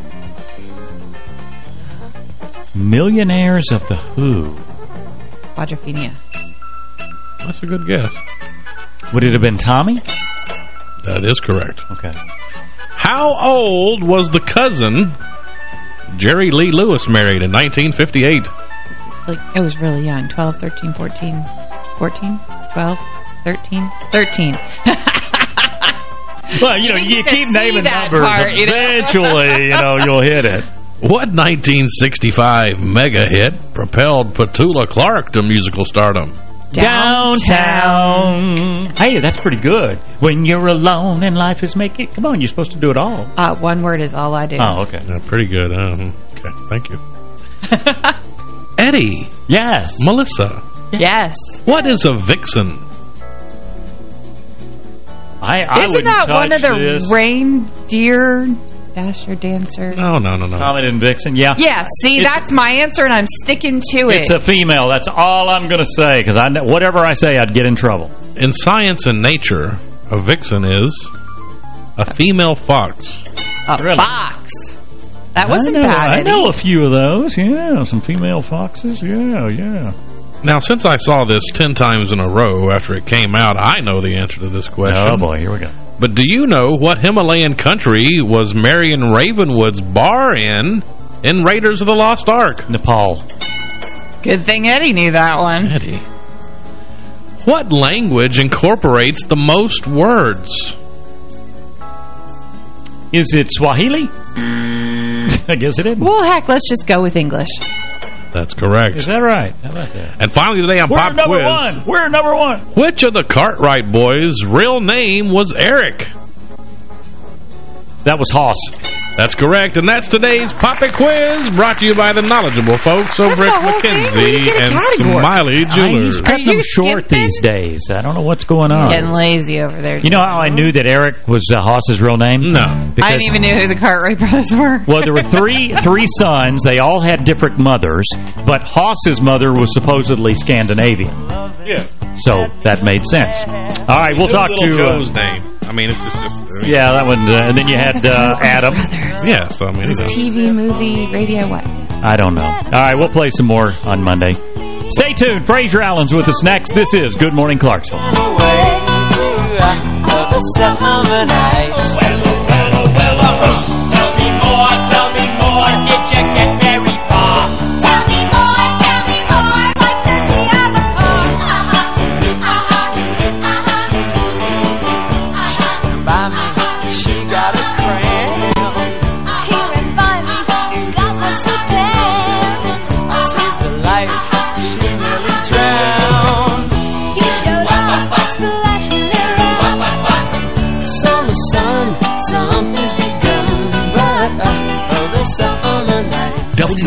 Millionaires of The Who. Quadrophenia. That's a good guess. Would it have been Tommy? That is correct. Okay. How old was the cousin Jerry Lee Lewis married in 1958? Like, it was really young. 12, 13, 14, 14, 12, 13, 13. [laughs] Well, you know, didn't you keep naming that numbers. part, you eventually, you know, you'll hit it. What 1965 mega hit propelled Petula Clark to musical stardom? Downtown. Hey, that's pretty good. When you're alone and life is making... Come on, you're supposed to do it all. Uh, one word is all I do. Oh, okay. Yeah, pretty good. Uh, okay, thank you. [laughs] Eddie. Yes. Melissa. Yes. What is a vixen? I, I Isn't that one of the this. reindeer dasher dancer? No, no, no, no. Comet and Vixen, yeah. Yeah, see, It's- that's my answer, and I'm sticking to it. It's a female. That's all I'm going to say, because I know, whatever I say, I'd get in trouble. In science and nature, a vixen is a female fox. a Really? fox. That wasn't I know, bad, I Eddie. know a few of those, yeah. Some female foxes, yeah, yeah. Now, since I saw this ten times in a row after it came out, I know the answer to this question. Oh, boy, here we go. But do you know what Himalayan country was Marion Ravenwood's bar in in Raiders of the Lost Ark? Nepal. Good thing Eddie knew that one. Eddie. What language incorporates the most words? Is it Swahili? [laughs] I guess it is. Well, heck, let's just go with English. That's correct. Is that right? How about that? And finally today on We're Pop number Quiz, one. We're number one. which of the Cartwright boys' real name was Eric? That was Hoss. That's correct, and that's today's Pop It Quiz, brought to you by the knowledgeable folks over That's at the whole thing? We McKenzie didn't get a and category. Smiley I, Jewelers. he's cutting them you short skipping? these days. I don't know what's going on. Getting lazy over there. You know how I knew that Eric was uh, Hoss's real name? No. I Because- didn't even know who the Cartwright brothers were. Well, there were three [laughs] three sons. They all had different mothers, but Hoss's mother was supposedly Scandinavian. Yeah. So that made sense. All right, we'll talk to... Little Uh, name. I mean, it's just... just I mean, yeah, that one. Uh, and then you had uh, Adam. Yeah, so I mean... you know. TV, movie, radio, what? I don't know. All right, we'll play some more on Monday. Stay tuned. Frazier Allen's with us next. This is Good Morning Clarksville.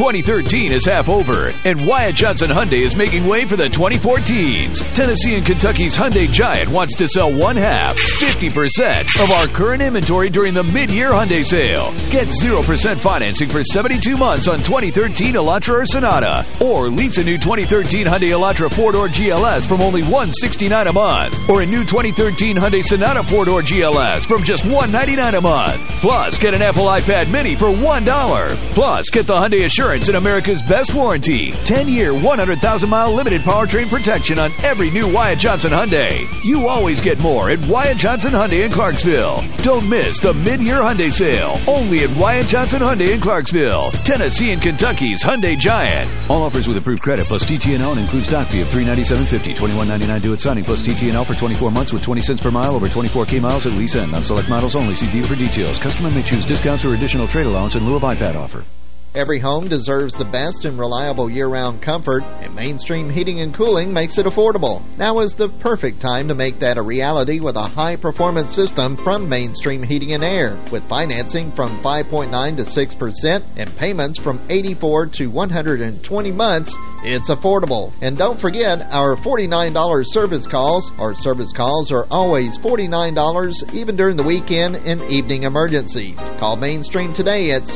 2013 is half over, and Wyatt Johnson Hyundai is making way for the 2014s. Tennessee and Kentucky's Hyundai Giant wants to sell one half, 50% of our current inventory during the mid-year Hyundai sale. Get 0% financing for 72 months on 2013 Elantra or Sonata, or lease a new 2013 Hyundai Elantra four-door GLS from only 169 a month, or a new 2013 Hyundai Sonata four-door GLS from just 199 a month. Plus, get an Apple iPad Mini for $1. Plus, get the Hyundai Assurance in America's best warranty. 10-year, 100,000-mile limited powertrain protection on every new Wyatt Johnson Hyundai. You always get more at Wyatt Johnson Hyundai in Clarksville. Don't miss the mid-year Hyundai sale. Only at Wyatt Johnson Hyundai in Clarksville. Tennessee and Kentucky's Hyundai Giant. All offers with approved credit plus TT&L and includes doc fee of $397.50. $21.99 due at signing plus TT&L for 24 months with 20 cents per mile over 24K miles at lease end. On select models only. See dealer for details. Customer may choose discounts or additional trade allowance in lieu of iPad offer. Every home deserves the best and reliable year-round comfort, and Mainstream Heating and Cooling makes it affordable. Now is the perfect time to make that a reality with a high-performance system from Mainstream Heating and Air, with financing from 5.9% to 6% and payments from 84 to 120 months. It's affordable. And don't forget our $49 service calls. Our service calls are always $49 even during the weekend and evening emergencies. Call Mainstream today at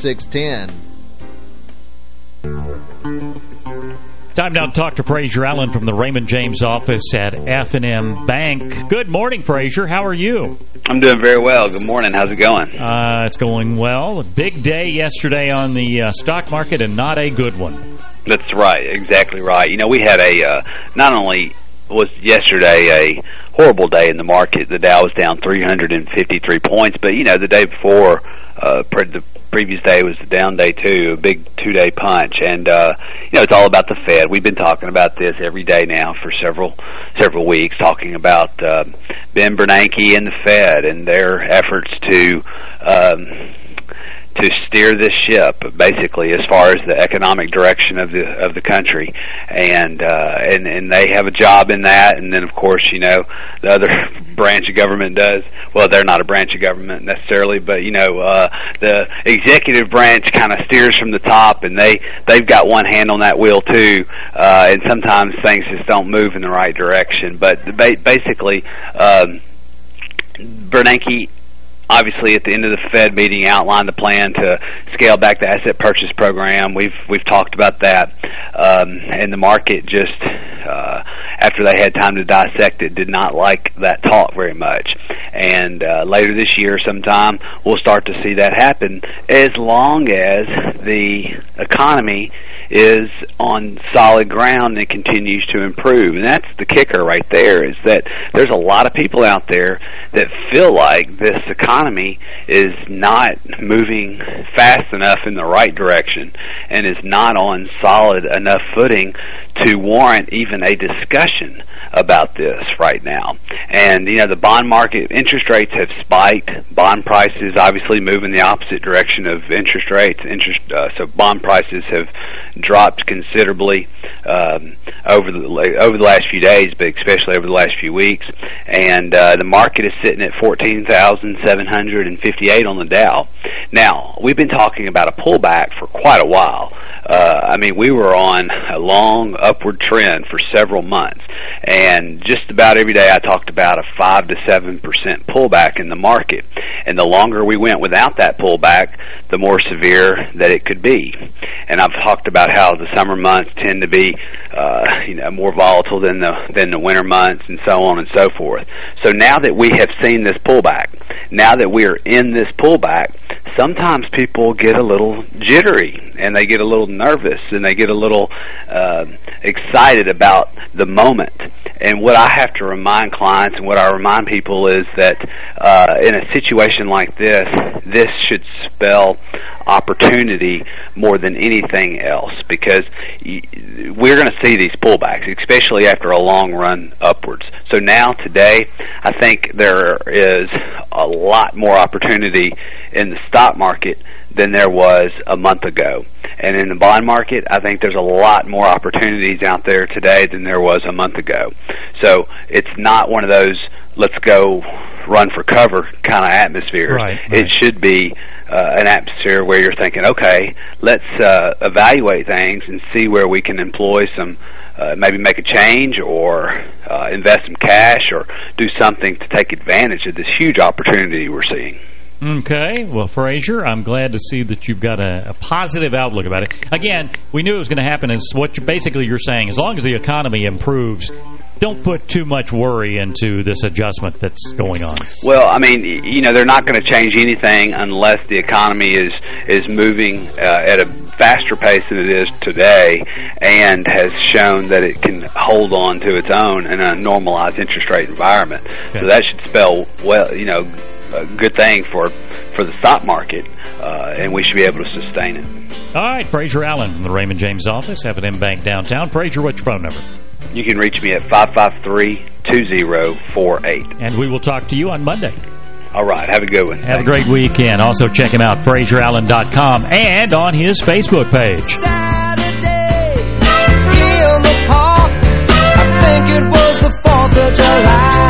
647-9610. Time now to talk to Frazier Allen from the Raymond James office at F&M Bank. Good morning, Frazier. How are you? I'm doing very well. Good morning. How's it going? Uh, it's going well. A big day yesterday on the uh, stock market and not a good one. That's right. Exactly right. You know, we had a uh, not only was yesterday a horrible day in the market. The Dow was down 353 points, but you know the day before, uh, pre the previous day was the down day too, a big two-day punch, and uh, you know it's all about the Fed. We've been talking about this every day now for several several weeks, talking about uh, Ben Bernanke and the Fed and their efforts to. Um, to steer this ship, basically, as far as the economic direction of the of the country, and uh, and and they have a job in that. And then, of course, you know, the other [laughs] branch of government does. Well, they're not a branch of government necessarily, but you know, uh, the executive branch kind of steers from the top, and they they've got one hand on that wheel too. Uh, and sometimes things just don't move in the right direction. But ba basically. Um, Bernanke obviously at the end of the Fed meeting outlined the plan to scale back the asset purchase program. We've we've talked about that, um, and the market just uh, after they had time to dissect it did not like that talk very much. And uh, later this year, sometime we'll start to see that happen, as long as the economy is on solid ground and continues to improve. And that's the kicker right there is that there's a lot of people out there that feel like this economy is not moving fast enough in the right direction and is not on solid enough footing to warrant even a discussion about this right now. And, you know, the bond market, interest rates have spiked. Bond prices obviously move in the opposite direction of interest rates. Interest, uh, so bond prices have dropped considerably um, over the over the last few days, but especially over the last few weeks. And uh, the market is sitting at 14,758 on the Dow. Now, we've been talking about a pullback for quite a while. Uh, I mean, we were on a long upward trend for several months, and just about every day I talked about a five to seven percent pullback in the market. And the longer we went without that pullback, the more severe that it could be. And I've talked about how the summer months tend to be, uh, you know, more volatile than the than the winter months, and so on and so forth. So now that we have seen this pullback, now that we are in this pullback, sometimes people get a little jittery and they get a little nervous and they get a little uh, excited about the moment. And what I have to remind clients and what I remind people is that uh, in a situation like this, this should spell opportunity more than anything else because we're going to see these pullbacks, especially after a long run upwards. So now, today, I think there is a lot more opportunity in the stock market than there was a month ago. And in the bond market, I think there's a lot more opportunities out there today than there was a month ago. So it's not one of those let's go run for cover kind of atmosphere. Right, right. It should be uh, an atmosphere where you're thinking, okay, let's uh, evaluate things and see where we can employ some uh, maybe make a change or uh, invest some cash or do something to take advantage of this huge opportunity we're seeing. Okay. Well, Frazier, I'm glad to see that you've got a, a positive outlook about it. Again, we knew it was going to happen. Is what you, basically you're saying, as long as the economy improves, don't put too much worry into this adjustment that's going on. Well, I mean, you know, they're not going to change anything unless the economy is is moving uh, at a faster pace than it is today, and has shown that it can hold on to its own in a normalized interest rate environment. So that should spell well, you know, a good thing for for the stock market, uh, and we should be able to sustain it. All right, Frazier Allen from the Raymond James office, F&M Bank downtown. Frazier, what's your phone number? You can reach me at 553-2048. And we will talk to you on Monday. All right. Have a good one. Have a great weekend. Also, check him out, FrazierAllen.com, and on his Facebook page. in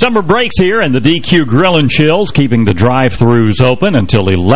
Summer breaks here, and the DQ Grill and Chills keeping the drive-throughs open until 11.